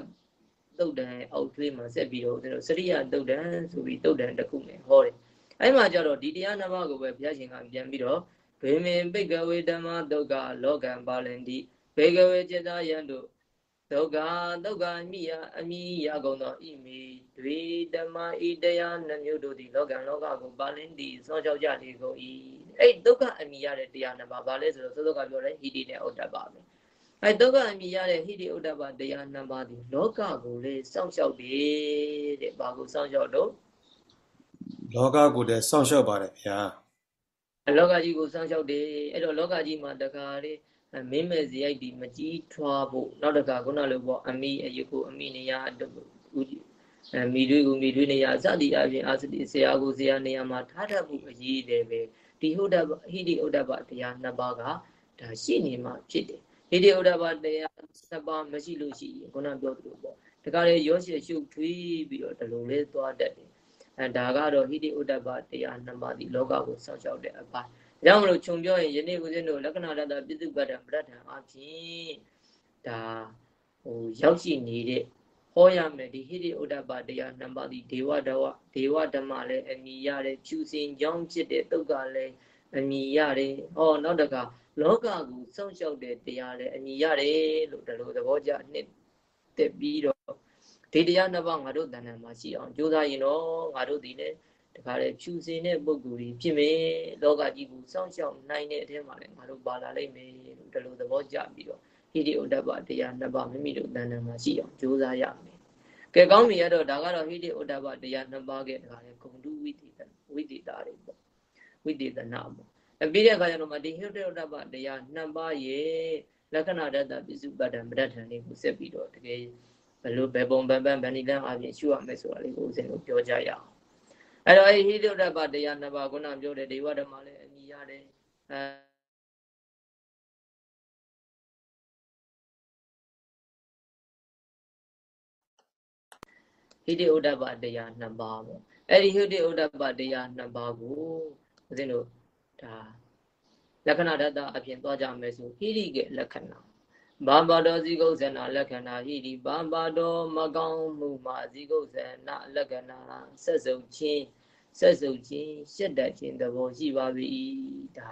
တုတ်တန်အောက်သွေးမှာဆက်ပြီးတော့ဦးဇင်းတို့စရိယတုတ်တန်ဆိုပြီးတုတ်တန်တစ်ခုနဲ့ဟောတယ်အဲ့မှာကျတော့ဒီတရားနှစ်ပါးကိုပဲဘုရားရှင်ကပြန်ပြီးတော့ဘေမင်ပိကဝေဓမ္မဒုက္ခလောကံပါလင်တိဘေကဝေจิตာယံတို့ ဒုက္ခဒုက္ခအမိယအမိယကုန်သောဣမိတွေဓမ္မဤတရားနှမျိုးတို့သည်လောကံလောကကိုပါလင်တိစောကြောက်ကြလေကုန်၏အဲ့ဒုက္ခအမိရတဲ့တရားနှစ်ပါးဘာလဲဆိုတော့သောသောကပြောတယ်ဟိတိနဲ့ဥဒ္ဒပါပဲအဲ့ဒုက္ခအမိရတဲ့ဟိတိဥဒ္ဒပါတရားနှစ်ပါးသည်လောကကိုလေစောင့်ရှောက်တယ်တဲ့ဘာကိုစောင့်ရှောက်တော့လောကကိုလည်းစောင့်ရှောက်ပါတယ်ဗျာလောကကြီးကိုစောင့်ရှောက်တယ်အဲ့တော့လောကကြီးမှာတခါလေး မင်းမဲ့ဇယိုက်ဒီမကြီးထွားဖို့နောက်တခါခုနလိုပေါ့အမိအယုကိုအမိနေရဦးအမိတွေကိုမိတွေနေရစသည်အပြင်အာစတိဆရာကိုဆရာနေရာမှာထားတတ်ဖို့အရေးတယ်ပဲဒီဟုတ်တဟိတိဥဒ္ဒပတရားနှစ်ပါးကဒါရှိနေမှဖြစ်တယ်ဟိတိဥဒ္ဒပတရားနှစ်ပါးမရှိလို့ရှိရင်ခုနပြောသလိုပေါ့တခါလေရောရှိရှုပ်ထွေးပြီးတော့ဒီလိုလေးသွားတတ်တယ်အဲဒါကတော့ဟိတိဥဒ္ဒပတရားနှစ်ပါးဒီလောကကိုစောင့်ရှောက်တဲ့အပိုင်း။ ကြောင့်မလို့ခြုံပြောရင်ယနေ့ဦးဇင်းတို့လက္ခဏာတတပြစ္စုပ္ပတ္တပဋ္ဌာန်အဖြစ်ဒါဟိုရောက်ရှိနေတဲ့ဟောရမယ်ဒီဟိရိဥဒ္ဒပတရားနှစ်ပါးဒီဒေဝဒဝဒေဝဓမ္မလည်းအမိရတယ်ဖြူစင်ကြောင်းဖြစ်တဲ့တုတ်ကလည်းအမိရတယ်။ဟောနောက်တကလောကကိုစောင့်ရှောက်တဲ့တရားလည်းအမိရတယ်လို့ဒီလိုသဘောကျနှစ်တက်ပြီးတော့ဒီတရားနှစ်ပါးငါတို့တဏ္ဍာမှာရှိအောင်ကြိုးစားရင်တော့ငါတို့ဒီလည်း တခါလေဖြူစင်တဲ့ပုံကူကြီးဖြစ်မယ်လောကကြီးကိုစောင့်ရှောက်နိုင်တဲ့အထက်မှာလည်းငါတို့ပါလာလိမ့်မယ်လို့ဒီလိုသဘောကျပြီးတော့ဟိတိဥဒ္ဒပတရားနှစ်ပါးမိမိတို့တဏ္ဍာမှာရှိအောင်ကြိုးစားရမယ်ကဲကောင်းပြီရတော့ဒါကတော့ဟိတိဥဒ္ဒပတရားနှစ်ပါးကတခါလေဂုံတုဝိတိတဝိတိတာတွေပေါ့ဝိတိတနာပေါ့အပြီးတဲ့အခါကျတော့မဒီဟိတိဥဒ္ဒပတရားနှစ်ပါးရဲ့လက္ခဏာတတပိစုပတ္တံပဋ္ဌာန်လေးကိုဆက်ပြီးတော့တကယ်ဘယ်လိုဘယ်ပုံဘန်ပန်ဗန္ဒီလန်းအပြင်ရှုရမယ်ဆိုတာလေးကိုဦးဇင်းတို့ပြောကြရအောင် အဲ့တော့အဲ့ဟိတုဒ္ဒပတရားနှစ်ပါးခုနပြောတဲ့ဒေဝဓမ္မလည်းအမိရတယ်အဲဟိတိဥဒ္ဒပတရားနှစ်ပါးပေါ့အဲ့ဒီဟိတိဥဒ္ဒပတရားနှစ်ပါးကိုဦးဇင်းတို့ဒါလက္ခဏာတတအပြင်သွားကြမယ်ဆိုဟိရိကေလက္ခဏာဘာဘာတော်ဇိကုဇဏလက္ခဏာဟိရိဘာဘာတော်မကောင်းမှုမှာဇိကုဇဏလက္ခဏာဆက်စုပ်ခြင်း ဆက်စုပ်ခြင်းရှက်တတ်ခြင်းသဘောရှိပါပြီဒါ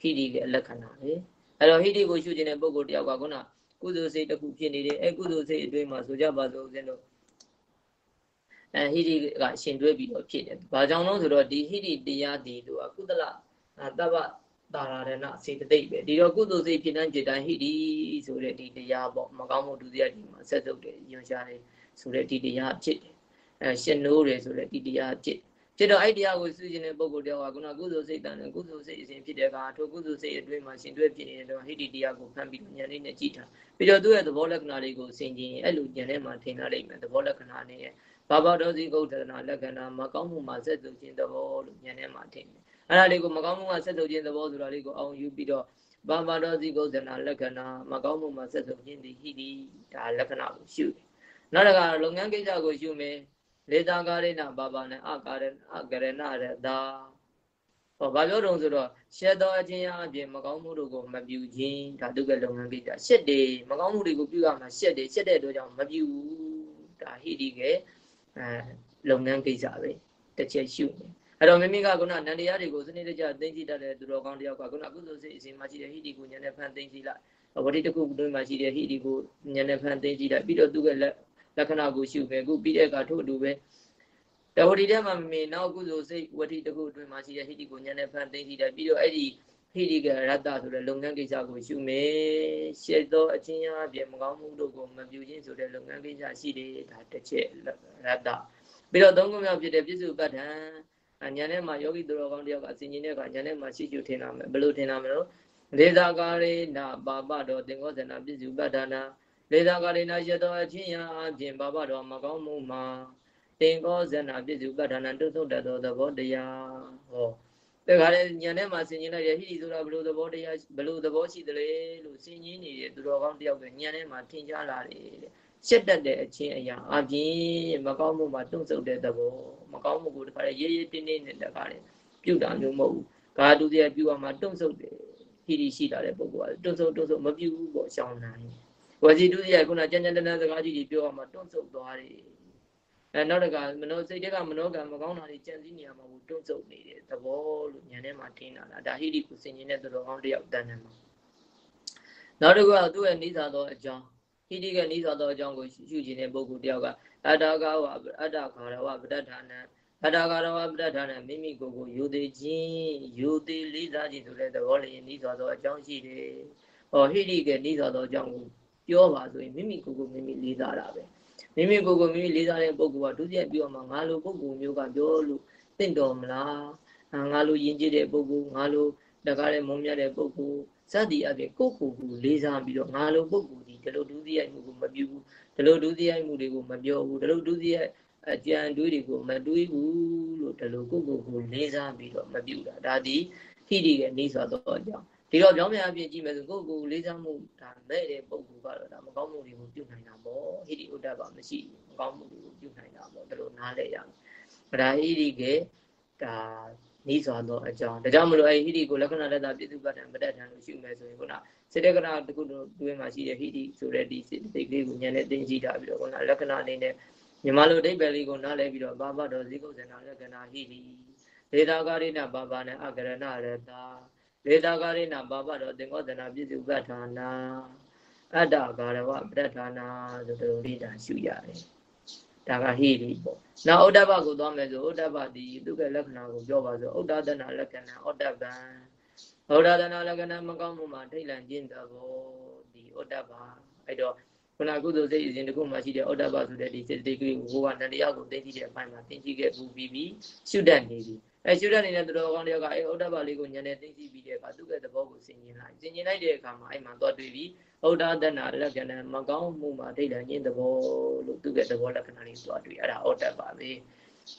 ဟိရိရဲ့လက္ခဏာလေအဲ့တော့ဟိရိကိုရှုခြင်းတဲ့ပုဂ္ဂိုလ်တယောက်ကခုနကုသိုလ်စိတ်တစ်ခုဖြစ်နေတယ်အဲကုသိုလ်စိတ်အတွင်းမှာဆိုကြပါစို့ဦးဇင်းတို့အဲဟိရိကရှင်တွဲပြီးတော့ဖြစ်တယ်။ဘာကြောင့်လဲဆိုတော့ဒီဟိရိတရားဒီတို့ကကုသလတပ္ပတာရဏစေတသိက်ပဲဒီတော့ကုသိုလ်စိတ်ဖြစ်တဲ့จิตတိုင်းဟိရိဆိုတဲ့ဒီတရားပေါ့မကောင်းမှုဒုစရိုက်ဒီမှာဆက်စုပ်တယ်ညွှန်ရှားတယ်ဆိုတဲ့ဒီတရားဖြစ်တယ်အဲရှင်နိုးတယ်ဆိုတဲ့ဒီတရားဖြစ် ဖြစ်တော့အဲ့တရားကိုစုကျင်တဲ့ပုဂ္ဂိုလ်တယောက်ကခုနကုသိုလ်စိတ်တန်နဲ့ကုသိုလ်စိတ်အစဉ်ဖြစ်တဲ့အခါထိုကုသိုလ်စိတ်အတွင်းမှာရှင်တွဲဖြစ်နေတဲ့တော့ဟိတ္တိတရားကိုဖန်ပြီးဉာဏ်လေးနဲ့ကြည့်တာပြီးတော့သူ့ရဲ့သဘောလက္ခဏာလေးကိုဆင်ခြင်အဲ့လိုဉာဏ်နဲ့မှထင်လာလိမ့်မယ်သဘောလက္ခဏာနဲ့ဘာဘာတော်စီကုဋ္ဌနာလက္ခဏာမကောင်းမှုမှာဆက်စုခြင်းသဘောလို့ဉာဏ်နဲ့မှထင်တယ်အဲ့ဒါလေးကိုမကောင်းမှုမှာဆက်စုခြင်းသဘောဆိုတာလေးကိုအောင်ယူပြီးတော့ဘာဘာတော်စီကုဋ္ဌနာလက္ခဏာမကောင်းမှုမှာဆက်စုခြင်းဒီဟိတိဒါလက္ခဏာကိုရှုတယ်နောက်တစ်ခါလုပ်ငန်းကိစ္စကိုရှုမယ် လေသာကာရိနာဘာဘာနဲ့အကာရအကရဏရတာဟောဘာပြောတုံးဆိုတော့ရှက်တော်အချင်းအပြင်မကောင်းမှုတို့ကိုမပြုခြင်းဒါတုကလုပ်ငန်းကိစ္စရှက်တယ်မကောင်းမှုတွေကိုပြုရမှာရှက်တယ်ရှက်တဲ့အတွက်ကြောင့်မပြုဘူးဒါဟိတိကအဲလုပ်ငန်းကိစ္စပဲတစ်ချက်ရှုနေအဲ့တော့မိမိကခုနနန္တရားတွေကိုစနစ်တကျသိသိတတ်တဲ့သူတော်ကောင်းတယောက်ကခုနကုသိုလ်စိတ်အစဉ်မှာရှိတဲ့ဟိတိကိုဉာဏ်နဲ့ဖန်သိသိလိုက်ဝတိတခုအတွင်းမှာရှိတဲ့ဟိတိကိုဉာဏ်နဲ့ဖန်သိသိလိုက်ပြီးတော့သူကလက် လက္ခဏာကိုရှုပဲခုပြီးတဲ့အခါထို့အတူပဲတဝတိထဲမှာမမေနောက်ကုသိုလ်စိတ်ဝတိတခုအတွင်းမှာရှိတဲ့ဟိတိကိုဉာဏ်နဲ့ဖန်သိသိလိုက်ပြီးတော့အဲ့ဒီဟိတိကရတ္တဆိုတဲ့လုပ်ငန်းကိစ္စကိုရှုမယ်ရှေ့သောအချင်းအပြည့်မကောင်းမှုတို့ကိုမပြုခြင်းဆိုတဲ့လုပ်ငန်းကိစ္စရှိတယ်ဒါတစ်ချက်ရတ္တပြီးတော့သုံးခုမြောက်ဖြစ်တဲ့ပြစ္စုပ္ပတ္ထံညာနဲ့မှာယောဂီသူတော်ကောင်းတယောက်ကအစဉ်ကြီးတဲ့အခါညာနဲ့မှာရှိရှိထင်တာမယ်ဘယ်လိုထင်တာမလို့ဒေသာကာရေနာပါပတော်သင်္ကောဇနာပြစ္စုပ္ပတ္ထနာ လေသာကာရေနာရတောအချင်းရာအပြင်ပါပတော်မကောင်းမှုမှာသင်္ကောဇနာပြစ္စုပ္ပတ္ထနာတုတ်တုတ်တတ်သောသဘောတရားဟောတခါလေညာထဲမှာဆင်ញင်လိုက်ရဟိတိဆိုတာဘယ်လိုသဘောတရားဘယ်လိုသဘောရှိသလဲလို့ဆင်ញင်နေတဲ့သူတော်ကောင်းတယောက်ကညာထဲမှာထင်ရှားလာတယ်တဲ့ရှက်တတ်တဲ့အချင်းအရာအပြင်မကောင်းမှုမှာတုံ့ဆုပ်တဲ့သဘောမကောင်းမှုကိုတခါလေရေးရေးတင်းတင်းနဲ့တခါလေပြုတ်တာမျိုးမဟုတ်ဘူးကာတူတည်းပြုတ်ရမှာတုံ့ဆုပ်တယ်ဟိတိရှိလာတဲ့ပုဂ္ဂိုလ်ကတုံ့ဆုပ်တုံ့ဆုပ်မပြုတ်ဘူးပေါ့ရှောင်းနိုင် ဝစီတူတည်းကခုနကြမ်းကြမ်းတမ်းစကားကြီးတွေပြောရမှာတုံ့ဆုပ်သွားတယ်အဲနောက်တကမနောစိတ်တက်ကမနောကံမကောင်းတာတွေကြံစည်နေရမှာကိုတွန့်ဆုပ်နေတဲ့သဘောလို့ဉာဏ်ထဲမှာထင်တာလားဒါဟိတိကိုစင်ရင်တဲ့သူတော်ကောင်းတယောက်တန်းနေမှာနောက်တစ်ခုကသူ့ရဲ့နိစ္စသောအကြောင်းဟိတိကနိစ္စသောအကြောင်းကိုရှုခြင်းတဲ့ပုဂ္ဂိုလ်တယောက်ကအတ္တကဝအတ္တခါရဝပဋ္ဌာနံအတ္တကာရဝပဋ္ဌာနံမိမိကိုယ်ကိုယူသေးခြင်းယူသေးလေးစားခြင်းဆိုတဲ့သဘောလေးနိစ္စသောအကြောင်းရှိတယ်။ဟောဟိတိကနိစ္စသောအကြောင်းကို ပြောပါဆိုရင်မိမိကိုယ်ကိုမိမိလေးစားတာပဲ။မိမိကိုယ်ကိုမိမိလေးစားတဲ့ပုဂ္ဂိုလ်ကဒုတိယပြောမှငါလိုပုဂ္ဂိုလ်မျိုးကပြောလို့တင့်တော်မလားငါလိုယဉ်ကျေးတဲ့ပုဂ္ဂိုလ်ငါလိုတကားတဲ့မုံမြတ်တဲ့ပုဂ္ဂိုလ်စသည်အပြင်ကိုယ့်ကိုယ်ကိုလေးစားပြီးတော့ငါလိုပုဂ္ဂိုလ်ဒီဒီလိုဒုတိယမှုကိုမပြုဘူးဒီလိုဒုတိယမှုတွေကိုမပြောဘူးဒီလိုဒုတိယအကြံတွေးတွေကိုမတွေးဘူးလို့ဒီလိုကိုယ့်ကိုယ်ကိုလေးစားပြီးတော့မပြုတာဒါဒီဟိတိရဲ့နေဆိုတော့အကြောင်း ဒီတော့ပြောင်းပြန်အပြင်ကြည့်မယ်ဆိုကိုယ့်ကိုယ်လေးစားမှုဒါမဲ့တဲ့ပုံကူကတော့ဒါမကောင်းမှုတွေကိုပြုနိုင်တာပေါ့ဟိတိဥဒ္ဒပါမရှိမကောင်းမှုတွေကိုပြုနိုင်တာပေါ့ဒါလိုနားလဲရမယ်ဒါဟိတိကဒါနီးစွာသောအကြောင်းဒါကြောင့်မလို့အဲဟိတိကိုလက္ခဏာလက်တာပြည့်စုံပတ်တယ်မတက်ထန်လို့ရှုမယ်ဆိုရင်ခုနစေတကနာတခုတွင်းမှာရှိတဲ့ဟိတိဆိုတဲ့ဒီစိတ်ကလေးကိုဉာဏ်နဲ့သိကြည့်တာပြီးတော့ခုနလက္ခဏာအနေနဲ့မြန်မာလိုဒိဗ္ဗေလေးကိုနားလဲပြီးတော့ဘာဘတော်ဇိကုဇနာလက္ခဏာဟိတိဒေတာကာရိနာဘာဘာနဲ့အကရဏရတာ လေတာကာရိနာပါပတော်သင်္ကောသနာပြည့်စုံပဋ္ဌာနာအတ္တကာရဝပဋ္ဌာနာဆိုတဲ့လေးတာရှုရတယ်ဒါကဟိရိပေါ့နောက်ဩဒ္ဒဘကိုသွားမယ်ဆိုဩဒ္ဒဘဒီသူကလက္ခဏာကိုပြောပါဆိုဩဒ္ဒတနာလက္ခဏာဩဒ္ဒဗံဩဒ္ဒတနာလက္ခဏာမကောင်းမှုမှာထိတ်လန့်ခြင်းသဘောဒီဩဒ္ဒဘအဲ့တော့ခုနကုသိုလ်စိတ်အစဉ်တစ်ခုမှရှိတဲ့ဩဒ္ဒဘဆိုတဲ့ဒီစိတ်တိတ်ကလေးကိုဘုရားနန္တရားကိုသိသိတဲ့အပိုင်းမှာသိသိခဲ့ပူပြီးပြီးရှုတတ်နေပြီ အဲရှုတတ်နေတဲ့သူတော်ကောင်းတယောက်ကအဲဩဒ္ဒဘလေးကိုညံနေသိသိပြီးတဲ့အခါသူ့ရဲ့သဘောကိုဆင်ញင်လိုက်ဆင်ញင်လိုက်တဲ့အခါမှာအဲ့မှာသွားတွေ့ပြီးဩဒ္ဒတနာလက္ခဏာမကောင်းမှုမှာဒိဋ္ဌာညင်းသဘောလို့သူ့ရဲ့သဘောလက္ခဏာလေးသွားတွေ့အဲ့ဒါဩဒ္ဒဘပဲ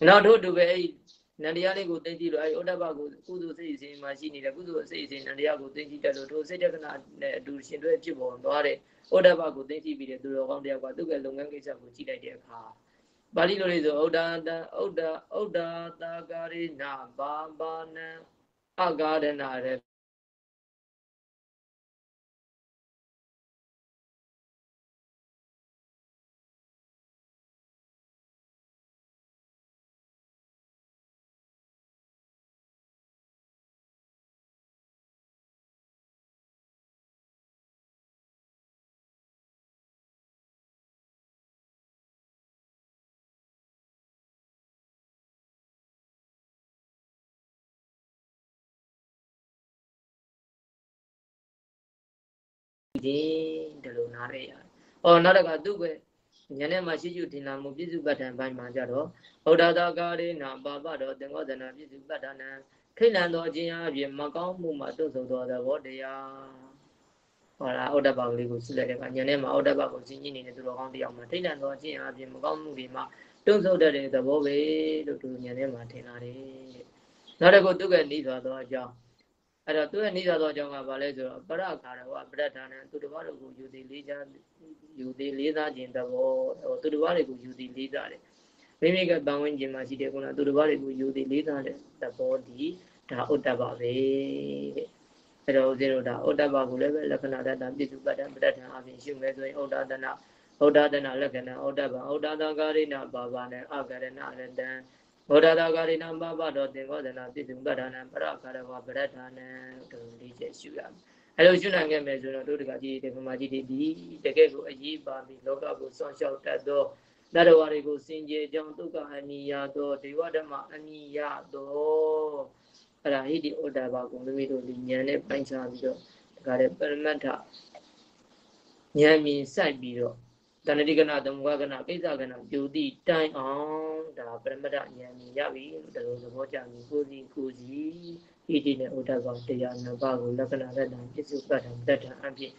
နောက်တို့တူပဲအဲ့နန္တရားလေးကိုသိသိလို့အဲ့ဩဒ္ဒဘကိုကုသိုလ်စိတ်အစဉ်မှာရှိနေတဲ့ကုသိုလ်စိတ်အစဉ်နန္တရားကိုသိသိတတ်လို့ထိုစိတ်တက္ကနာနဲ့အတူရှင်တွဲဖြစ်ပေါ်သွားတဲ့ဩဒ္ဒဘကိုသိသိပြီးတဲ့သူတော်ကောင်းတယောက်ကသူ့ရဲ့လုပ်ငန်းကိစ္စကိုကြည့်လိုက်တဲ့အခါ ပါဠိလိုလေးဆိုဩဒ္ဒတဩဒ္ဒဩဒ္ဒတာကာရိနာဘာဘာနံအဂါရဏရ ခြင်းဒီလိုနားရရတယ်။အော်နောက်တစ်ခါသူ့ပဲဉာဏ်နဲ့မှရှိရှိထင်လာမှုပြစ္စုပ္ပတ္ထံဘိုင်းမှာကြတော့ဩဒါတာကာရေနာပါပတော်သင်္ကောဒနာပြစ္စုပ္ပတ္ထနံခိလန်သောအခြင်းအပြင်မကောင်းမှုမှာတွန့်ဆုံသောသဘောတရားဟောလားဩဒ္ဒပကလေးကိုဆုလိုက်တဲ့အခါဉာဏ်နဲ့မှဩဒ္ဒပကိုစဉ်းကျင်နေတဲ့သူတော်ကောင်းတယောက်မှာထိတ်လန့်သောအခြင်းအပြင်မကောင်းမှုတွေမှာတွန့်ဆုံတတ်တဲ့သဘောပဲလို့သူဉာဏ်နဲ့မှထင်လာတယ်တဲ့နောက်တစ်ခုသူကနိသွားသောအကြောင်း အဲ့တော့သူရဲ့နိသွားသောအကြောင်းကဘာလဲဆိုတော့ပရခါရဝပရဌာနံသူတစ်ပါးတို့ကိုယူသည်လေးစားယူသည်လေးစားခြင်းသဘောဟိုသူတစ်ပါးတွေကိုယူသည်လေးစားတယ်မိမိကပန်ဝင်းခြင်းမှာရှိတဲ့ကုလားသူတစ်ပါးတွေကိုယူသည်လေးစားတဲ့သဘောဒီဒါဥတ္တပပဲတဲ့အဲ့တော့ဦးဇင်းတို့ဒါဥတ္တပကိုလည်းပဲလက္ခဏာတတပြစ္စုပ္ပတ္တပဋ္ဌာန်အပြင်ရှုမယ်ဆိုရင်ဥဒ္ဒတနာဥဒ္ဒတနာလက္ခဏာဥဒ္ဒပဥဒ္ဒတာကာရိနာပါပါနဲ့အကရဏရတံ ဗုဒ္ဓတာကာရိနာပပတော်သင်္ကောဒနာပြစ္စုပ္ပတ္ဌာနံပရခရဝပရဌာနံတို့လေးချက်ရှုရမယ်အဲ့လိုရှုနိုင်ခဲ့မယ်ဆိုတော့တို့တကကြီးတေခမကြီးတွေဒီတကယ်ကိုအရေးပါပြီးလောကကိုစောင့်ရှောက်တတ်သောတတဝါတွေကိုစင်ကြယ်ကြောင်းဒုက္ခအနိယသောဒေဝဓမ္မအနိယသောအဲ့ဒါဟိတိဩတ္တဘာကိုမိမိတို့ဒီဉာဏ်နဲ့ပိုင်းခြားပြီးတော့ဒါကြတဲ့ပရမတ္ထဉာဏ်မြင်စိုက်ပြီးတော့ တဏှတိကနာသမုဂကနာပိဿကနာပြုတိတိုင်အောင်ဒါပရမတ္ထဉာဏ်မြင်ရပြီလို့ဒါလိုသဘောကျပြီးကိုယ်စီကိုယ်စီဣတိနဲ့ဩတ္တဘာတရားနှစ်ပါးကိုလက္ခဏာလက်တံပြစ္စုပ္ပတ္တံတတ္တံအဖြစ်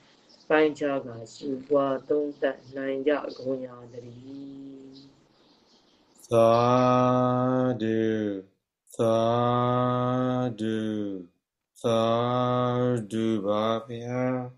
ပိုင်းခြားကရှုပွားသုံးသပ်နိုင်ကြကုန်ရာတည်း Sadhu, sadhu, sadhu, bhavya.